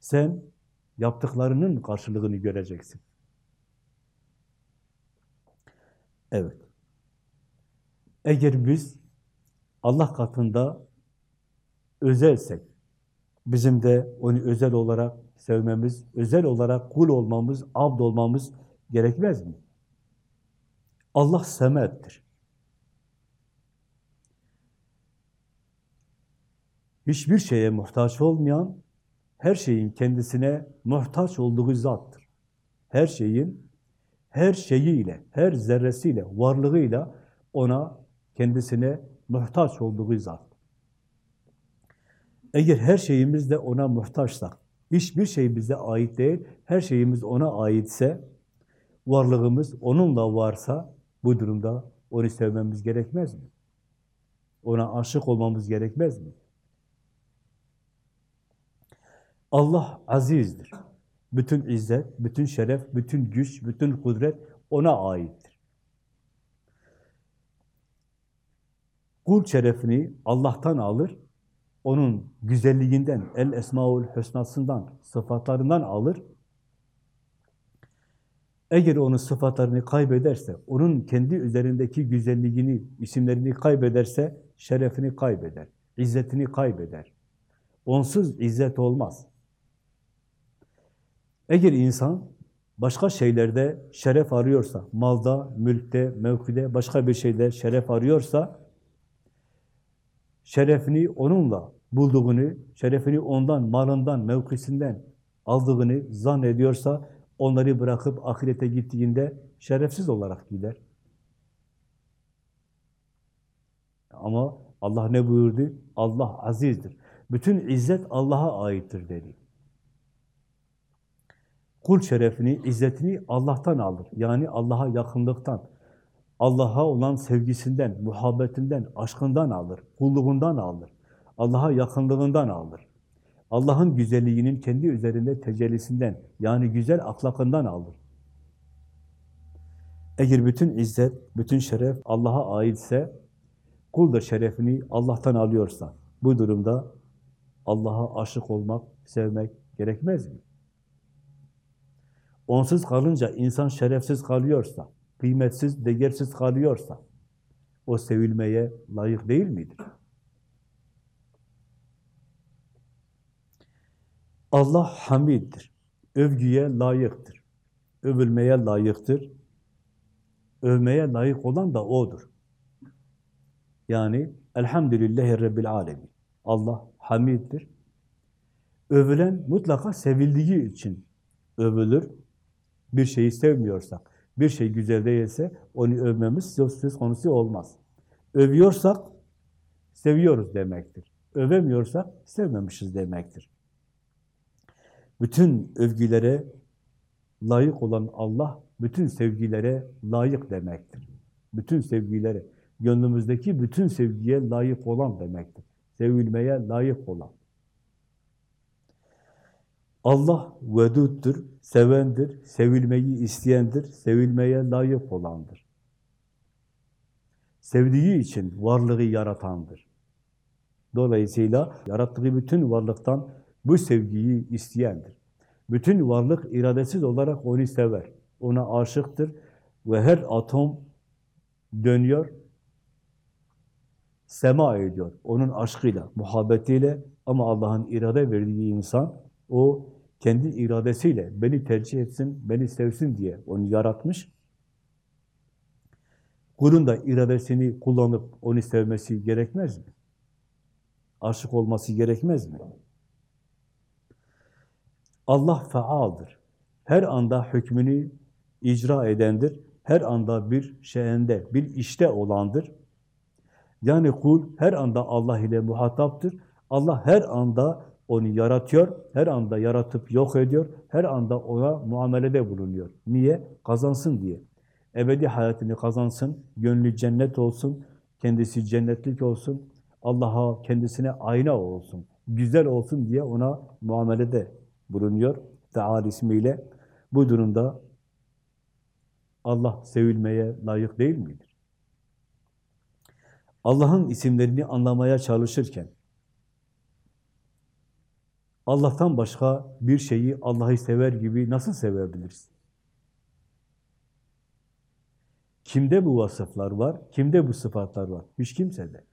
Sen yaptıklarının karşılığını göreceksin. Evet. Eğer biz Allah katında özelsek, bizim de onu özel olarak sevmemiz, özel olarak kul olmamız, abd olmamız gerekmez mi? Allah semettir. Hiçbir şeye muhtaç olmayan, her şeyin kendisine muhtaç olduğu zattır. Her şeyin, her şeyiyle, her zerresiyle, varlığıyla ona, kendisine muhtaç olduğu zat. Eğer her şeyimiz de ona muhtaçsak, hiçbir şey bize ait değil, her şeyimiz ona aitse, varlığımız onunla varsa, bu durumda onu sevmemiz gerekmez mi? Ona aşık olmamız gerekmez mi? Allah azizdir. Bütün izzet, bütün şeref, bütün güç, bütün kudret ona aittir. Kul şerefini Allah'tan alır, onun güzelliğinden, el esmaul hüsnasından, sıfatlarından alır. Eğer onun sıfatlarını kaybederse, onun kendi üzerindeki güzelliğini, isimlerini kaybederse, şerefini kaybeder, izzetini kaybeder. Onsuz izzet olmaz. Eğer insan başka şeylerde şeref arıyorsa, malda, mülkte, mevkide, başka bir şeyde şeref arıyorsa, şerefini onunla bulduğunu, şerefini ondan, malından, mevkisinden aldığını zannediyorsa onları bırakıp ahirete gittiğinde şerefsiz olarak gider. Ama Allah ne buyurdu? Allah azizdir. Bütün izzet Allah'a aittir dedi. Kul şerefini, izzetini Allah'tan alır. Yani Allah'a yakınlıktan, Allah'a olan sevgisinden, muhabbetinden, aşkından alır, kulluğundan alır. Allah'a yakınlığından alır. Allah'ın güzelliğinin kendi üzerinde tecellisinden, yani güzel ahlakından alır. Eğer bütün izzet, bütün şeref Allah'a aitse, kul da şerefini Allah'tan alıyorsa, bu durumda Allah'a aşık olmak, sevmek gerekmez mi? Onsuz kalınca insan şerefsiz kalıyorsa, kıymetsiz, değersiz kalıyorsa, o sevilmeye layık değil midir? Allah hamiddir. Övgüye layıktır. Övülmeye layıktır. Övmeye layık olan da O'dur. Yani Elhamdülillahi Rabbil Alemin. Allah hamiddir. Övülen mutlaka sevildiği için övülür. Bir şeyi sevmiyorsak, bir şey güzel değilse onu övmemiz söz, konusu olmaz. Övüyorsak seviyoruz demektir. Övemiyorsak sevmemişiz demektir. Bütün övgülere layık olan Allah, bütün sevgilere layık demektir. Bütün sevgilere, gönlümüzdeki bütün sevgiye layık olan demektir. Sevilmeye layık olan. Allah veduttur, sevendir, sevilmeyi isteyendir, sevilmeye layık olandır. Sevdiği için varlığı yaratandır. Dolayısıyla yarattığı bütün varlıktan bu sevgiyi isteyendir. Bütün varlık iradesiz olarak onu sever. Ona aşıktır ve her atom dönüyor, sema ediyor. Onun aşkıyla, muhabbetiyle ama Allah'ın irade verdiği insan o kendi iradesiyle beni tercih etsin, beni sevsin diye onu yaratmış. Kulun da iradesini kullanıp onu sevmesi gerekmez mi? Aşık olması gerekmez mi? Allah faaldır. Her anda hükmünü icra edendir. Her anda bir şeyinde, bir işte olandır. Yani kul her anda Allah ile muhataptır. Allah her anda onu yaratıyor, her anda yaratıp yok ediyor, her anda ona muamelede bulunuyor. Niye? Kazansın diye. Ebedi hayatını kazansın, gönlü cennet olsun, kendisi cennetlik olsun, Allah'a kendisine ayna olsun, güzel olsun diye ona muamelede bulunuyor. Teala ismiyle. Bu durumda Allah sevilmeye layık değil midir? Allah'ın isimlerini anlamaya çalışırken Allah'tan başka bir şeyi Allah'ı sever gibi nasıl sevebiliriz? Kimde bu vasıflar var? Kimde bu sıfatlar var? Hiç kimsede.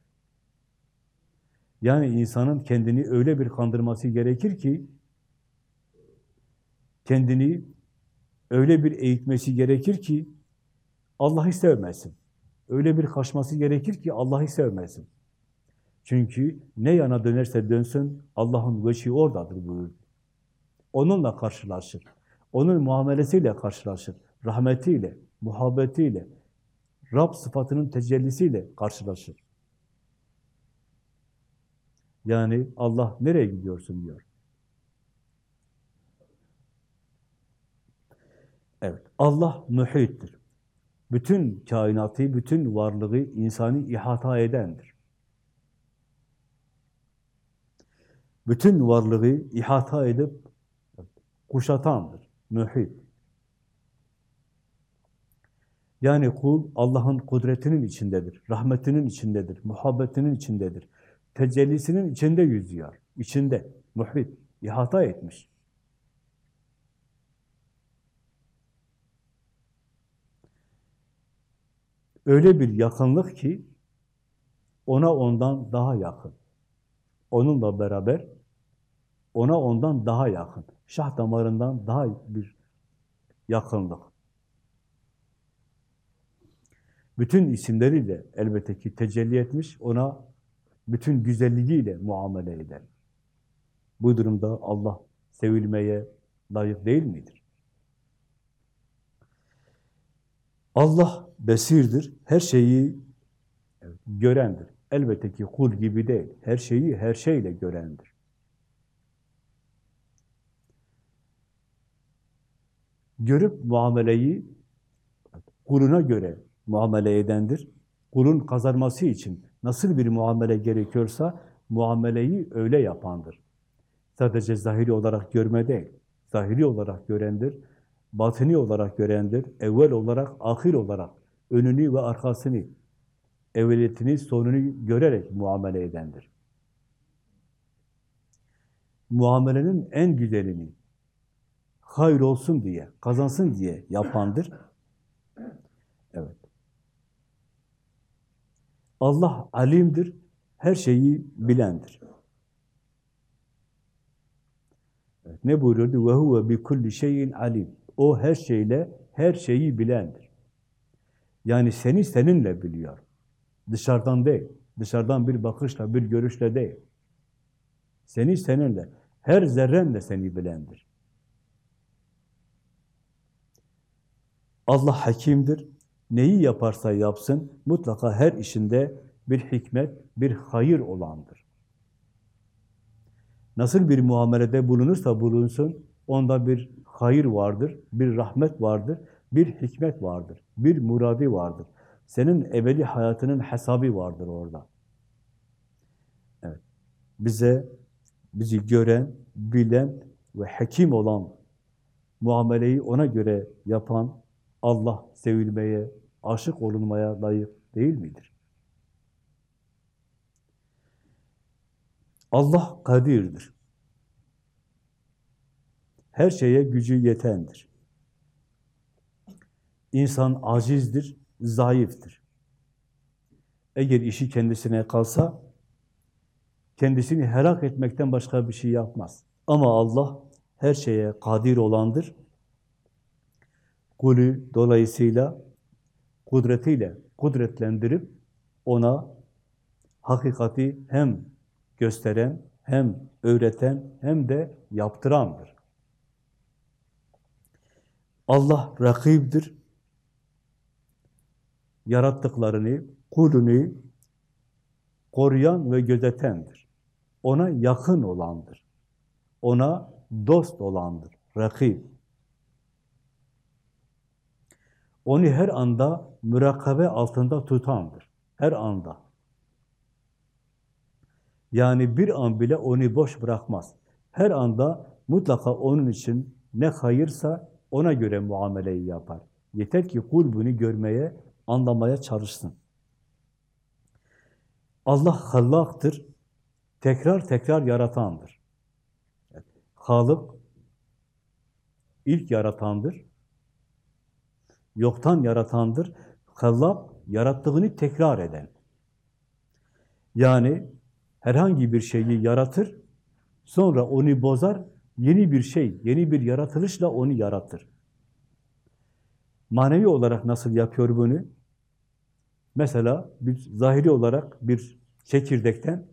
Yani insanın kendini öyle bir kandırması gerekir ki kendini öyle bir eğitmesi gerekir ki Allah'ı sevmesin. Öyle bir kaçması gerekir ki Allah'ı sevmesin. Çünkü ne yana dönerse dönsün Allah'ın veçhi oradadır buyurdu. Onunla karşılaşır. Onun muamelesiyle karşılaşır. Rahmetiyle, muhabbetiyle, Rab sıfatının tecellisiyle karşılaşır. Yani Allah nereye gidiyorsun diyor. Evet, Allah mühittir. Bütün kainatı, bütün varlığı insanı ihata edendir. Bütün varlığı ihata edip kuşatandır, mühit. Yani kul Allah'ın kudretinin içindedir, rahmetinin içindedir, muhabbetinin içindedir. Tecellisinin içinde yüzüyor, içinde, muhit, ihata etmiş. Öyle bir yakınlık ki ona ondan daha yakın. Onunla beraber ona ondan daha yakın. Şah damarından daha bir yakınlık. Bütün isimleriyle elbette ki tecelli etmiş, ona bütün güzelliğiyle muamele eder. Bu durumda Allah sevilmeye layık değil midir? Allah besirdir, her şeyi görendir. Elbette ki kul gibi değil, her şeyi her şeyle görendir. Görüp muameleyi kuluna göre muamele edendir. Kulun kazanması için nasıl bir muamele gerekiyorsa muameleyi öyle yapandır. Sadece zahiri olarak görme değil, zahiri olarak görendir, batini olarak görendir, evvel olarak, ahir olarak, önünü ve arkasını, evveliyetini, sonunu görerek muamele edendir. Muamelenin en güzelini, hayır olsun diye, kazansın diye yapandır. Evet. Allah alimdir, her şeyi bilendir. Evet, ne buyuruyordu? Ve huve bi kulli şeyin alim. O her şeyle, her şeyi bilendir. Yani seni seninle biliyor. Dışarıdan değil. Dışarıdan bir bakışla, bir görüşle değil. Seni seninle, her zerrenle seni bilendir. Allah hakimdir. Neyi yaparsa yapsın, mutlaka her işinde bir hikmet, bir hayır olandır. Nasıl bir muamelede bulunursa bulunsun, onda bir hayır vardır, bir rahmet vardır, bir hikmet vardır, bir muradi vardır. Senin ebedi hayatının hesabı vardır orada. Evet. Bize, bizi gören, bilen ve hakim olan muameleyi ona göre yapan Allah sevilmeye, aşık olunmaya layık değil midir? Allah kadirdir. Her şeye gücü yetendir. İnsan acizdir, zayıftır. Eğer işi kendisine kalsa, kendisini helak etmekten başka bir şey yapmaz. Ama Allah her şeye kadir olandır. Kulü dolayısıyla kudretiyle kudretlendirip ona hakikati hem gösteren, hem öğreten, hem de yaptırandır. Allah rakibdir. Yarattıklarını, kulünü koruyan ve gözetendir. Ona yakın olandır. Ona dost olandır. Rakib. Onu her anda mürakabe altında tutandır. Her anda. Yani bir an bile onu boş bırakmaz. Her anda mutlaka onun için ne hayırsa ona göre muameleyi yapar. Yeter ki kul bunu görmeye, anlamaya çalışsın. Allah hallaktır, tekrar tekrar yaratandır. Halık, ilk yaratandır. Yoktan yaratandır. Hallak, yarattığını tekrar eden. Yani herhangi bir şeyi yaratır, sonra onu bozar, yeni bir şey, yeni bir yaratılışla onu yaratır. Manevi olarak nasıl yapıyor bunu? Mesela bir zahiri olarak bir çekirdekten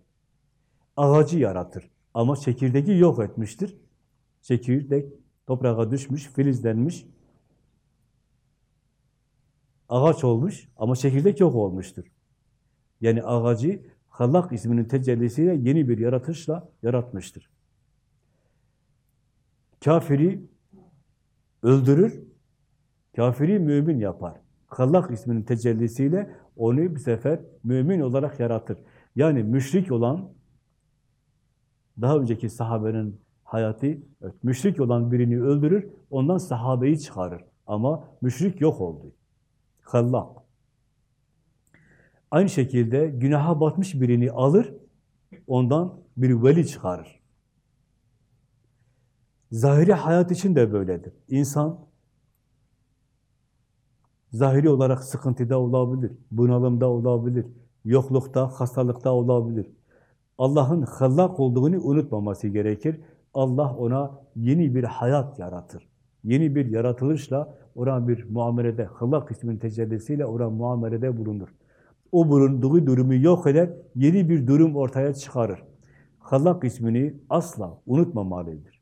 ağacı yaratır. Ama çekirdeği yok etmiştir. Çekirdek toprağa düşmüş, filizlenmiş, ağaç olmuş ama çekirdek yok olmuştur. Yani ağacı Hallak isminin tecellisiyle yeni bir yaratışla yaratmıştır. Kafiri öldürür, kafiri mümin yapar. Hallak isminin tecellisiyle onu bir sefer mümin olarak yaratır. Yani müşrik olan, daha önceki sahabenin hayatı, evet, müşrik olan birini öldürür, ondan sahabeyi çıkarır. Ama müşrik yok oldu. Hallak. Aynı şekilde günaha batmış birini alır, ondan bir veli çıkarır. Zahiri hayat için de böyledir. İnsan zahiri olarak sıkıntıda olabilir, bunalımda olabilir, yoklukta, hastalıkta olabilir. Allah'ın hallak olduğunu unutmaması gerekir. Allah ona yeni bir hayat yaratır. Yeni bir yaratılışla ona bir muamelede, hallak isminin tecellisiyle ona muamelede bulunur. O bulunduğu durumu yok eder, yeni bir durum ortaya çıkarır. Hallak ismini asla unutmamalıdır.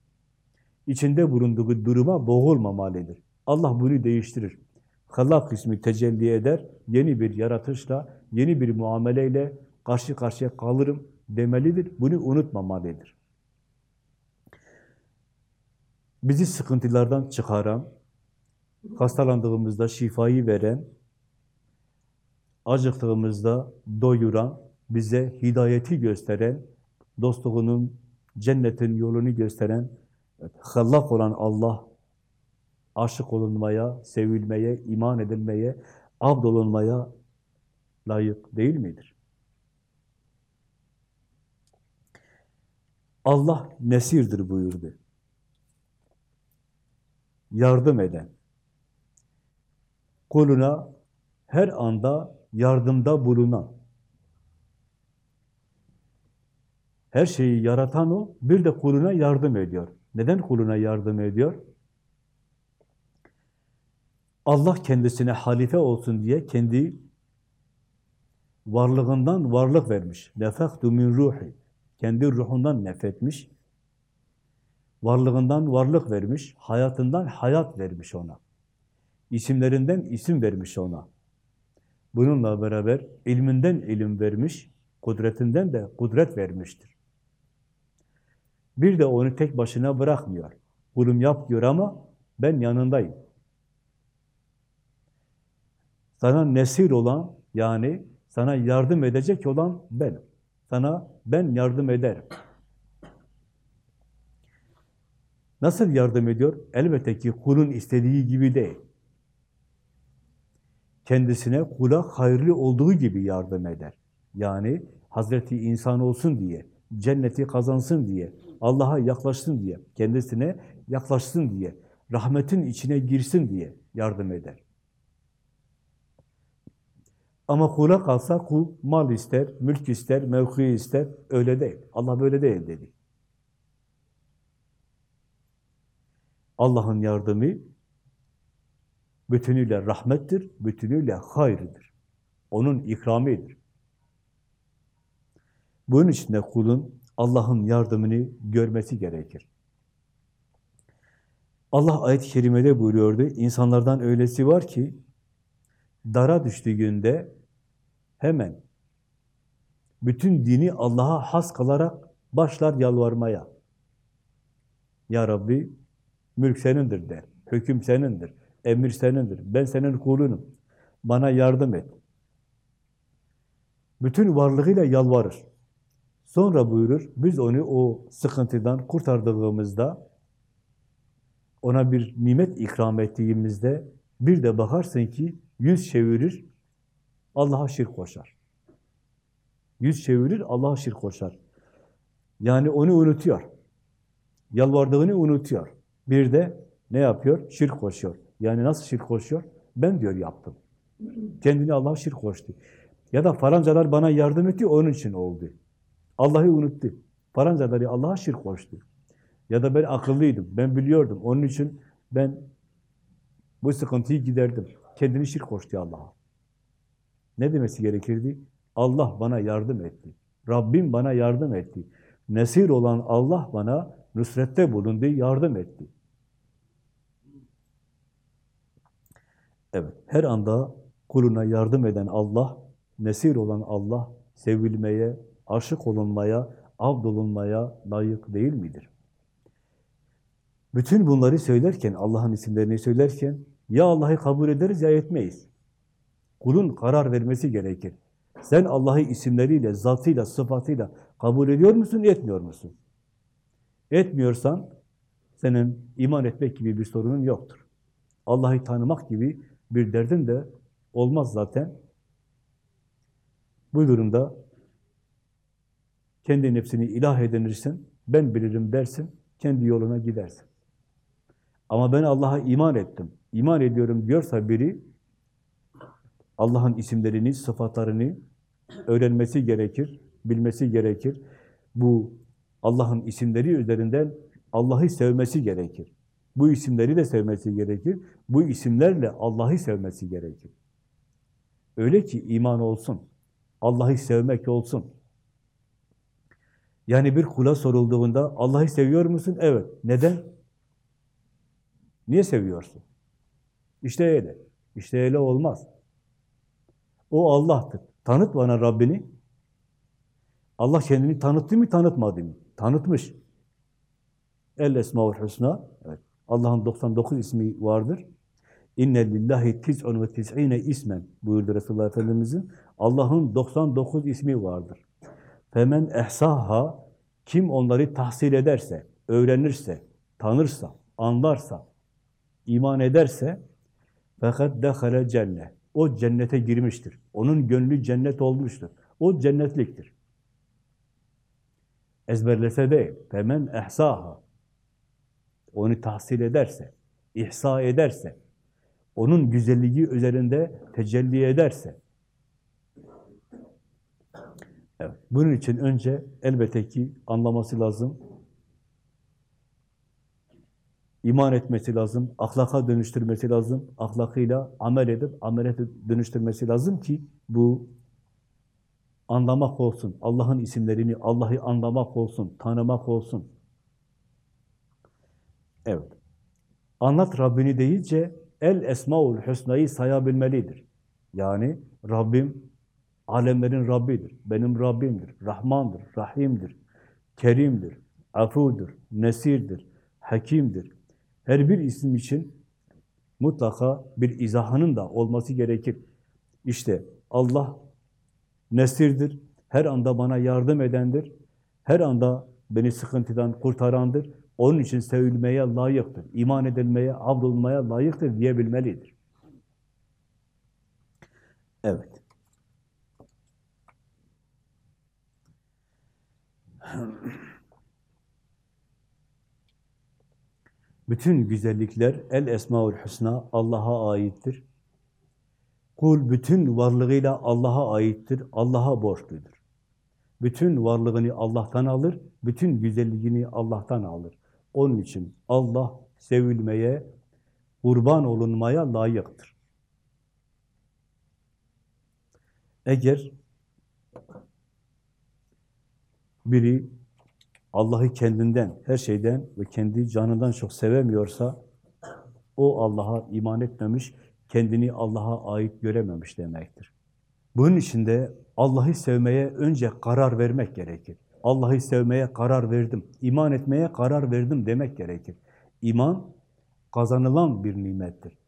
İçinde bulunduğu duruma boğulmamalıdır. Allah bunu değiştirir. Hallak ismi tecelli eder, yeni bir yaratışla, yeni bir muameleyle karşı karşıya kalırım demelidir. Bunu unutmamalıdır. Bizi sıkıntılardan çıkaran, hastalandığımızda şifayı veren, acıktığımızda doyuran, bize hidayeti gösteren, dostluğunun, cennetin yolunu gösteren, hallak olan Allah, aşık olunmaya, sevilmeye, iman edilmeye, abdolunmaya layık değil midir? Allah nesirdir buyurdu. Yardım eden. Kuluna her anda yardımda bulunan. Her şeyi yaratan o, bir de kuluna yardım ediyor. Neden kuluna yardım ediyor? Allah kendisine halife olsun diye kendi varlığından varlık vermiş. Nefektu min ruhi. Kendi ruhundan nefetmiş. Varlığından varlık vermiş. Hayatından hayat vermiş ona. İsimlerinden isim vermiş ona. Bununla beraber ilminden ilim vermiş, kudretinden de kudret vermiştir. Bir de onu tek başına bırakmıyor. Kulum yap diyor ama ben yanındayım. Sana nesir olan, yani sana yardım edecek olan benim. Sana ben yardım ederim. Nasıl yardım ediyor? Elbette ki kulun istediği gibi değil. Kendisine kula hayırlı olduğu gibi yardım eder. Yani Hazreti insan olsun diye, cenneti kazansın diye, Allah'a yaklaşsın diye, kendisine yaklaşsın diye, rahmetin içine girsin diye yardım eder. Ama kula kalsa kul mal ister, mülk ister, mevki ister. Öyle değil. Allah böyle değil dedi. Allah'ın yardımı bütünüyle rahmettir, bütünüyle hayrıdır. Onun ikramidir. Bunun için de kulun Allah'ın yardımını görmesi gerekir. Allah ayet-i kerimede buyuruyordu, insanlardan öylesi var ki, dara düştüğünde hemen bütün dini Allah'a has kalarak başlar yalvarmaya. Ya Rabbi, mülk senindir der, hüküm senindir, emir senindir, ben senin kulunum, bana yardım et. Bütün varlığıyla yalvarır. Sonra buyurur, biz onu o sıkıntıdan kurtardığımızda, ona bir nimet ikram ettiğimizde, bir de bakarsın ki yüz çevirir, Allah'a şirk koşar. Yüz çevirir, Allah'a şirk koşar. Yani onu unutuyor. Yalvardığını unutuyor. Bir de ne yapıyor? Şirk koşuyor. Yani nasıl şirk koşuyor? Ben diyor yaptım. Kendini Allah'a şirk koştu. Ya da farancalar bana yardım etti, onun için oldu. Allah'ı unuttu. Farancaları Allah'a şirk koştu. Ya da ben akıllıydım, ben biliyordum. Onun için ben bu sıkıntıyı giderdim. Kendini şirk koştu Allah'a. Ne demesi gerekirdi? Allah bana yardım etti. Rabbim bana yardım etti. Nesir olan Allah bana nusrette bulundu, yardım etti. Evet, her anda kuluna yardım eden Allah, nesir olan Allah, sevilmeye, aşık olunmaya, avdolunmaya layık değil midir? Bütün bunları söylerken, Allah'ın isimlerini söylerken, ya Allah'ı kabul ederiz ya etmeyiz. Kulun karar vermesi gerekir. Sen Allah'ı isimleriyle, zatıyla, sıfatıyla kabul ediyor musun, etmiyor musun? Etmiyorsan, senin iman etmek gibi bir sorunun yoktur. Allah'ı tanımak gibi bir derdin de olmaz zaten. Bu durumda kendi nefsini ilah edinirsin, ben bilirim dersin, kendi yoluna gidersin. Ama ben Allah'a iman ettim, iman ediyorum diyorsa biri, Allah'ın isimlerini, sıfatlarını öğrenmesi gerekir, bilmesi gerekir. Bu Allah'ın isimleri üzerinden Allah'ı sevmesi gerekir. Bu isimleri de sevmesi gerekir. Bu isimlerle Allah'ı sevmesi gerekir. Öyle ki iman olsun. Allah'ı sevmek olsun. Yani bir kula sorulduğunda Allah'ı seviyor musun? Evet. Neden? Niye seviyorsun? İşte öyle. İşte öyle olmaz. O Allah'tır. Tanıt bana Rabbini. Allah kendini tanıttı mı, tanıtmadı mı? Tanıtmış. El Esmaül Hüsna. Evet. Allah'ın 99 ismi vardır. İnne lillahi tis'un ve tis'ine ismen buyurdu Resulullah Efendimiz'in. Allah'ın 99 ismi vardır. Femen ehsaha kim onları tahsil ederse, öğrenirse, tanırsa, anlarsa, iman ederse fakat dehale cennet. O cennete girmiştir. Onun gönlü cennet olmuştur. O cennetliktir. Ezberlese değil. Femen ehsaha. Onu tahsil ederse, ihsa ederse, onun güzelliği üzerinde tecelli ederse. Evet, bunun için önce elbette ki anlaması lazım. iman etmesi lazım, ahlaka dönüştürmesi lazım, ahlakıyla amel edip amele dönüştürmesi lazım ki bu anlamak olsun, Allah'ın isimlerini, Allah'ı anlamak olsun, tanımak olsun. Evet. Anlat Rabbini deyince El Esmaül Hüsna'yı sayabilmelidir. Yani Rabbim alemlerin Rabbidir. Benim Rabbimdir. Rahmandır, Rahim'dir, Kerim'dir, Afudur, Nesir'dir, Hakim'dir. Her bir isim için mutlaka bir izahının da olması gerekir. İşte Allah Nesir'dir. Her anda bana yardım edendir. Her anda beni sıkıntıdan kurtarandır. Onun için sevilmeye layıktır. İman edilmeye, abdolmaya layıktır diyebilmelidir. Evet. Bütün güzellikler El Esmaül Hüsna Allah'a aittir. Kul bütün varlığıyla Allah'a aittir, Allah'a borçludur. Bütün varlığını Allah'tan alır, bütün güzelliğini Allah'tan alır. Onun için Allah sevilmeye, kurban olunmaya layıktır. Eğer biri Allah'ı kendinden, her şeyden ve kendi canından çok sevemiyorsa, o Allah'a iman etmemiş, kendini Allah'a ait görememiş demektir. Bunun için de Allah'ı sevmeye önce karar vermek gerekir. Allah'ı sevmeye karar verdim, iman etmeye karar verdim demek gerekir. İman kazanılan bir nimettir.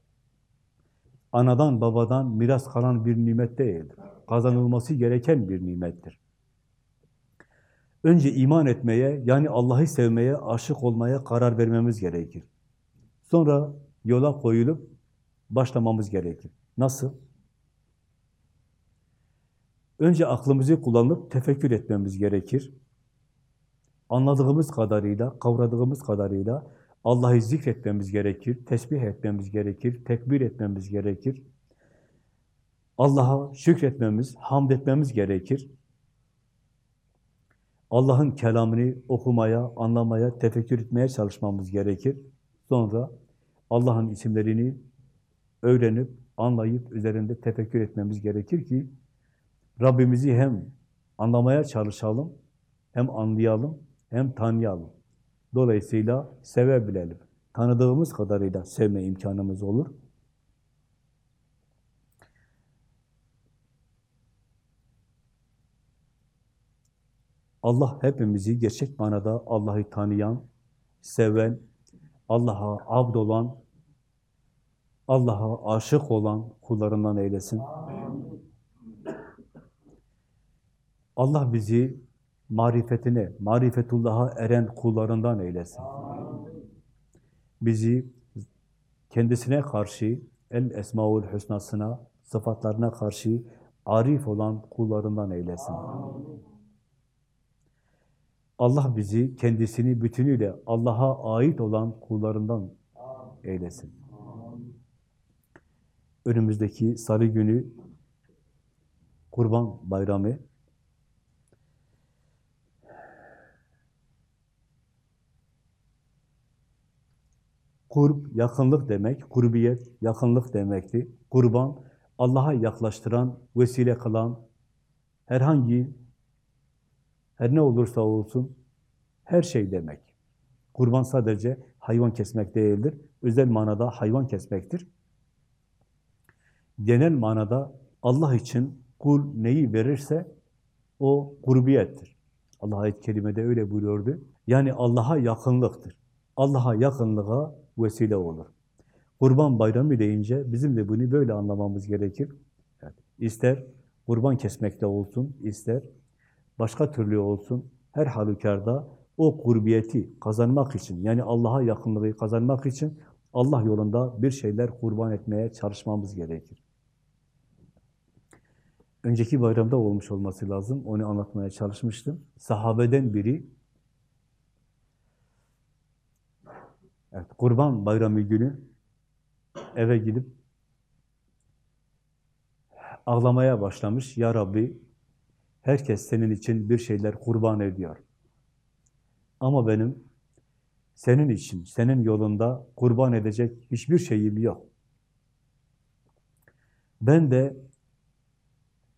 Anadan babadan miras kalan bir nimet değildir. Kazanılması gereken bir nimettir. Önce iman etmeye, yani Allah'ı sevmeye, aşık olmaya karar vermemiz gerekir. Sonra yola koyulup başlamamız gerekir. Nasıl? Önce aklımızı kullanıp tefekkür etmemiz gerekir. Anladığımız kadarıyla, kavradığımız kadarıyla Allah'ı zikretmemiz gerekir, tesbih etmemiz gerekir, tekbir etmemiz gerekir. Allah'a şükretmemiz, hamd etmemiz gerekir. Allah'ın kelamını okumaya, anlamaya, tefekkür etmeye çalışmamız gerekir. Sonra Allah'ın isimlerini öğrenip, anlayıp, üzerinde tefekkür etmemiz gerekir ki Rabbimizi hem anlamaya çalışalım, hem anlayalım, hem tanıyalım. Dolayısıyla sevebilelim. Tanıdığımız kadarıyla sevme imkanımız olur. Allah hepimizi gerçek manada Allah'ı tanıyan, seven, Allah'a abd olan, Allah'a aşık olan kullarından eylesin. Allah bizi marifetine, marifetullah'a eren kullarından eylesin. Bizi kendisine karşı, el esmaul hüsnasına, sıfatlarına karşı arif olan kullarından eylesin. Allah bizi kendisini bütünüyle Allah'a ait olan kullarından eylesin. Önümüzdeki salı günü Kurban Bayramı Kurb, yakınlık demek, kurbiyet, yakınlık demekti. Kurban, Allah'a yaklaştıran, vesile kılan herhangi, her ne olursa olsun, her şey demek. Kurban sadece hayvan kesmek değildir. Özel manada hayvan kesmektir. Genel manada Allah için kul neyi verirse o kurbiyettir. Allah ayet-i öyle buyuruyordu. Yani Allah'a yakınlıktır. Allah'a yakınlığa vesile olur. Kurban bayramı deyince bizim de bunu böyle anlamamız gerekir. Yani ister kurban kesmekte olsun, ister başka türlü olsun, her halükarda o kurbiyeti kazanmak için, yani Allah'a yakınlığı kazanmak için Allah yolunda bir şeyler kurban etmeye çalışmamız gerekir. Önceki bayramda olmuş olması lazım, onu anlatmaya çalışmıştım. Sahabeden biri, evet, kurban bayramı günü eve gidip ağlamaya başlamış. Ya Rabbi, herkes senin için bir şeyler kurban ediyor. Ama benim senin için, senin yolunda kurban edecek hiçbir şeyim yok. Ben de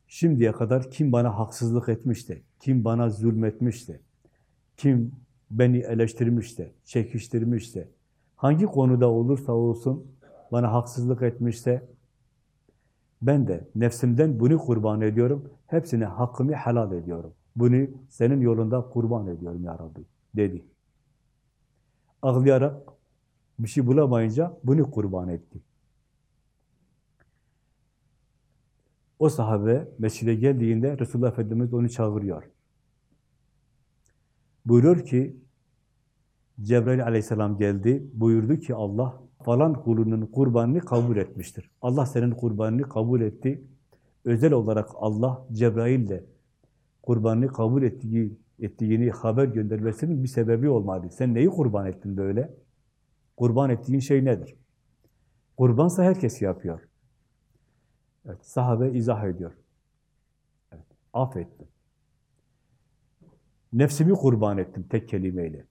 şimdiye kadar kim bana haksızlık etmişti, kim bana zulmetmişti, kim beni eleştirmişti, çekiştirmişti, hangi konuda olursa olsun bana haksızlık etmişse, ben de nefsimden bunu kurban ediyorum, hepsine hakkımı helal ediyorum. Bunu senin yolunda kurban ediyorum ya Rabbi, dedi. Ağlayarak bir şey bulamayınca bunu kurban etti. O sahabe mescide geldiğinde Resulullah Efendimiz onu çağırıyor. Buyuruyor ki, Cebrail aleyhisselam geldi, buyurdu ki Allah, falan kulunun kurbanını kabul etmiştir. Allah senin kurbanını kabul etti. Özel olarak Allah Cebrail de kurbanını kabul ettiği, ettiğini haber göndermesinin bir sebebi olmalı. Sen neyi kurban ettin böyle? Kurban ettiğin şey nedir? Kurbansa herkes yapıyor. Evet, sahabe izah ediyor. Evet, affettim. Nefsimi kurban ettim tek kelimeyle.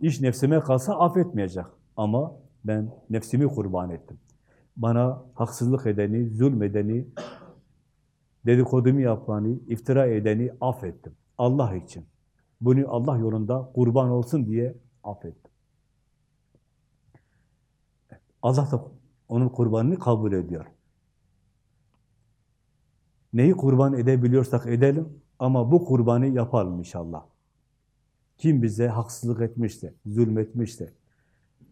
İş nefsime kalsa affetmeyecek. Ama ben nefsimi kurban ettim. Bana haksızlık edeni, zulmedeni, dedikodumu yapanı, iftira edeni affettim. Allah için. Bunu Allah yolunda kurban olsun diye affettim. Allah da onun kurbanını kabul ediyor. Neyi kurban edebiliyorsak edelim ama bu kurbanı yapalım inşallah. Kim bize haksızlık etmişse, zulmetmişse,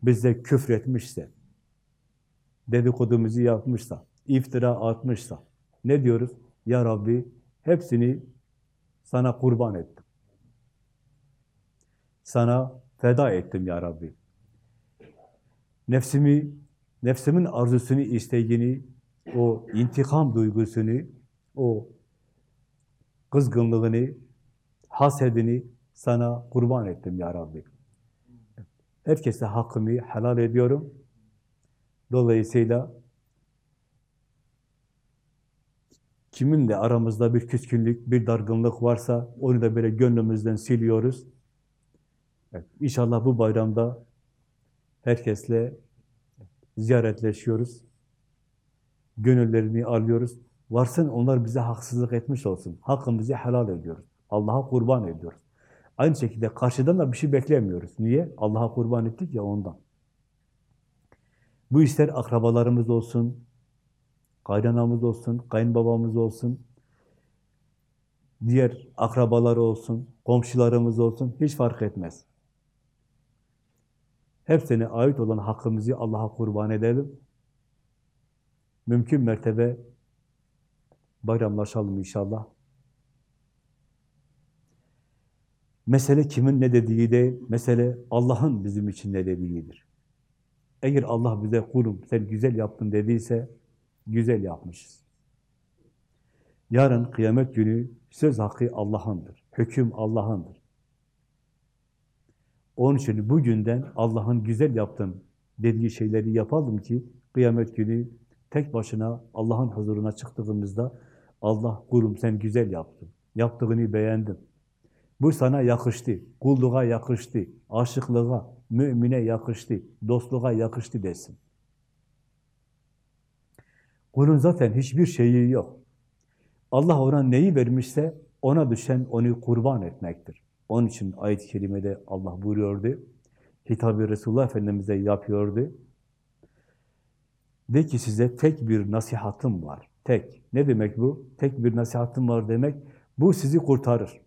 bize küfretmişse, dedikodumuzu yapmışsa, iftira atmışsa, ne diyoruz? Ya Rabbi, hepsini sana kurban ettim. Sana feda ettim ya Rabbi. Nefsimi, nefsimin arzusunu, isteğini, o intikam duygusunu, o kızgınlığını, hasedini sana kurban ettim ya Rabbi. Herkese hakkımı helal ediyorum. Dolayısıyla kimin de aramızda bir küskünlük, bir dargınlık varsa onu da böyle gönlümüzden siliyoruz. Evet, inşallah bu bayramda herkesle ziyaretleşiyoruz. Gönüllerini alıyoruz. Varsın onlar bize haksızlık etmiş olsun. Hakkımızı helal ediyoruz. Allah'a kurban ediyoruz. Aynı şekilde karşıdan da bir şey beklemiyoruz. Niye? Allah'a kurban ettik ya ondan. Bu ister akrabalarımız olsun, kaynanamız olsun, kayınbabamız olsun, diğer akrabalar olsun, komşularımız olsun, hiç fark etmez. Hepsine ait olan hakkımızı Allah'a kurban edelim. Mümkün mertebe bayramlaşalım inşallah. Mesele kimin ne dediği değil, mesele Allah'ın bizim için ne dediğidir. Eğer Allah bize kulum sen güzel yaptın dediyse, güzel yapmışız. Yarın kıyamet günü söz hakkı Allah'ındır, hüküm Allah'ındır. Onun için bugünden Allah'ın güzel yaptın dediği şeyleri yapalım ki kıyamet günü tek başına Allah'ın huzuruna çıktığımızda Allah kulum sen güzel yaptın, yaptığını beğendim. Bu sana yakıştı, kulluğa yakıştı, aşıklığa, mümine yakıştı, dostluğa yakıştı desin. Kulun zaten hiçbir şeyi yok. Allah ona neyi vermişse ona düşen onu kurban etmektir. Onun için ayet-i kerimede Allah buyuruyordu. Hitabı Resulullah Efendimiz'e yapıyordu. De ki size tek bir nasihatım var. Tek. Ne demek bu? Tek bir nasihatım var demek. Bu sizi kurtarır.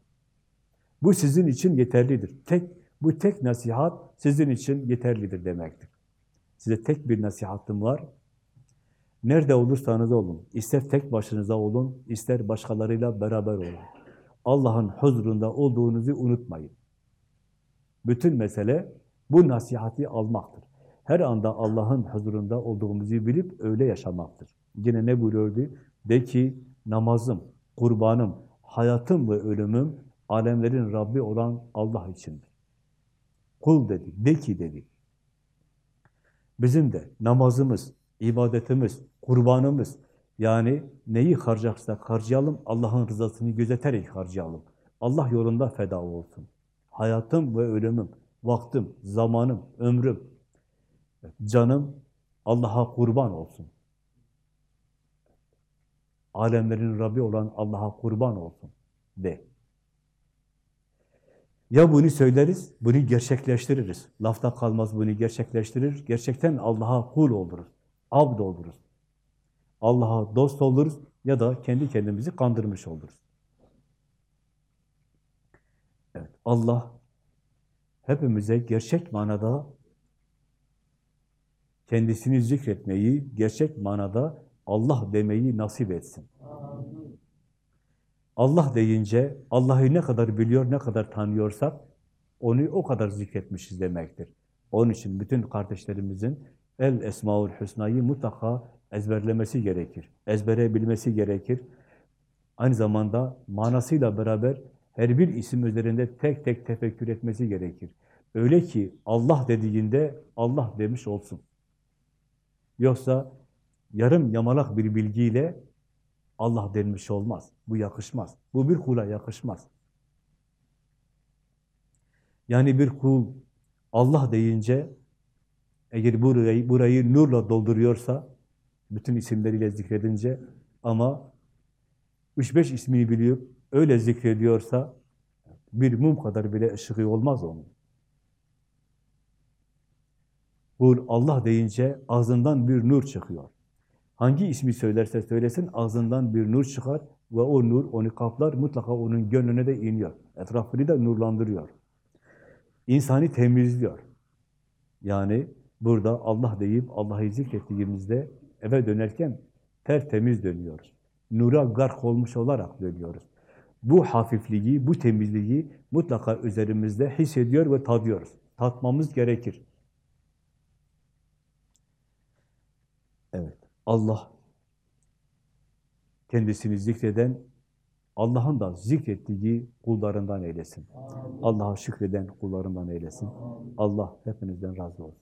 Bu sizin için yeterlidir. Tek bu tek nasihat sizin için yeterlidir demektir. Size tek bir nasihatım var. Nerede olursanız olun, ister tek başınıza olun, ister başkalarıyla beraber olun. Allah'ın huzurunda olduğunuzu unutmayın. Bütün mesele bu nasihati almaktır. Her anda Allah'ın huzurunda olduğumuzu bilip öyle yaşamaktır. Yine ne buyuruyordu? De ki namazım, kurbanım, hayatım ve ölümüm alemlerin Rabbi olan Allah içindir. Kul dedi, de ki dedi. Bizim de namazımız, ibadetimiz, kurbanımız, yani neyi harcaksak harcayalım, Allah'ın rızasını gözeterek harcayalım. Allah yolunda feda olsun. Hayatım ve ölümüm, vaktim, zamanım, ömrüm, canım Allah'a kurban olsun. Alemlerin Rabbi olan Allah'a kurban olsun de. Ya bunu söyleriz, bunu gerçekleştiririz. Lafta kalmaz bunu gerçekleştirir. Gerçekten Allah'a kul oluruz, abd oluruz. Allah'a dost oluruz ya da kendi kendimizi kandırmış oluruz. Evet, Allah hepimize gerçek manada kendisini zikretmeyi, gerçek manada Allah demeyi nasip etsin. Allah deyince Allah'ı ne kadar biliyor, ne kadar tanıyorsak onu o kadar zikretmişiz demektir. Onun için bütün kardeşlerimizin El Esmaül Hüsna'yı mutlaka ezberlemesi gerekir. Ezbere bilmesi gerekir. Aynı zamanda manasıyla beraber her bir isim üzerinde tek tek tefekkür etmesi gerekir. Öyle ki Allah dediğinde Allah demiş olsun. Yoksa yarım yamalak bir bilgiyle Allah denmiş olmaz. Bu yakışmaz. Bu bir kula yakışmaz. Yani bir kul Allah deyince eğer burayı, burayı nurla dolduruyorsa bütün isimleriyle zikredince ama 3-5 ismini biliyor, öyle zikrediyorsa bir mum kadar bile ışığı olmaz onun. Kul Allah deyince ağzından bir nur çıkıyor. Hangi ismi söylerse söylesin ağzından bir nur çıkar ve o nur onu kaplar, mutlaka onun gönlüne de iniyor. Etrafını da nurlandırıyor. İnsanı temizliyor. Yani burada Allah deyip Allah'ı zikrettiğimizde eve dönerken tertemiz dönüyoruz. Nura gark olmuş olarak dönüyoruz. Bu hafifliği, bu temizliği mutlaka üzerimizde hissediyor ve tadıyoruz. Tatmamız gerekir. Evet, Allah kendisini zikreden, Allah'ın da zikrettiği kullarından eylesin. Allah'a şükreden kullarından eylesin. Allah hepinizden razı olsun.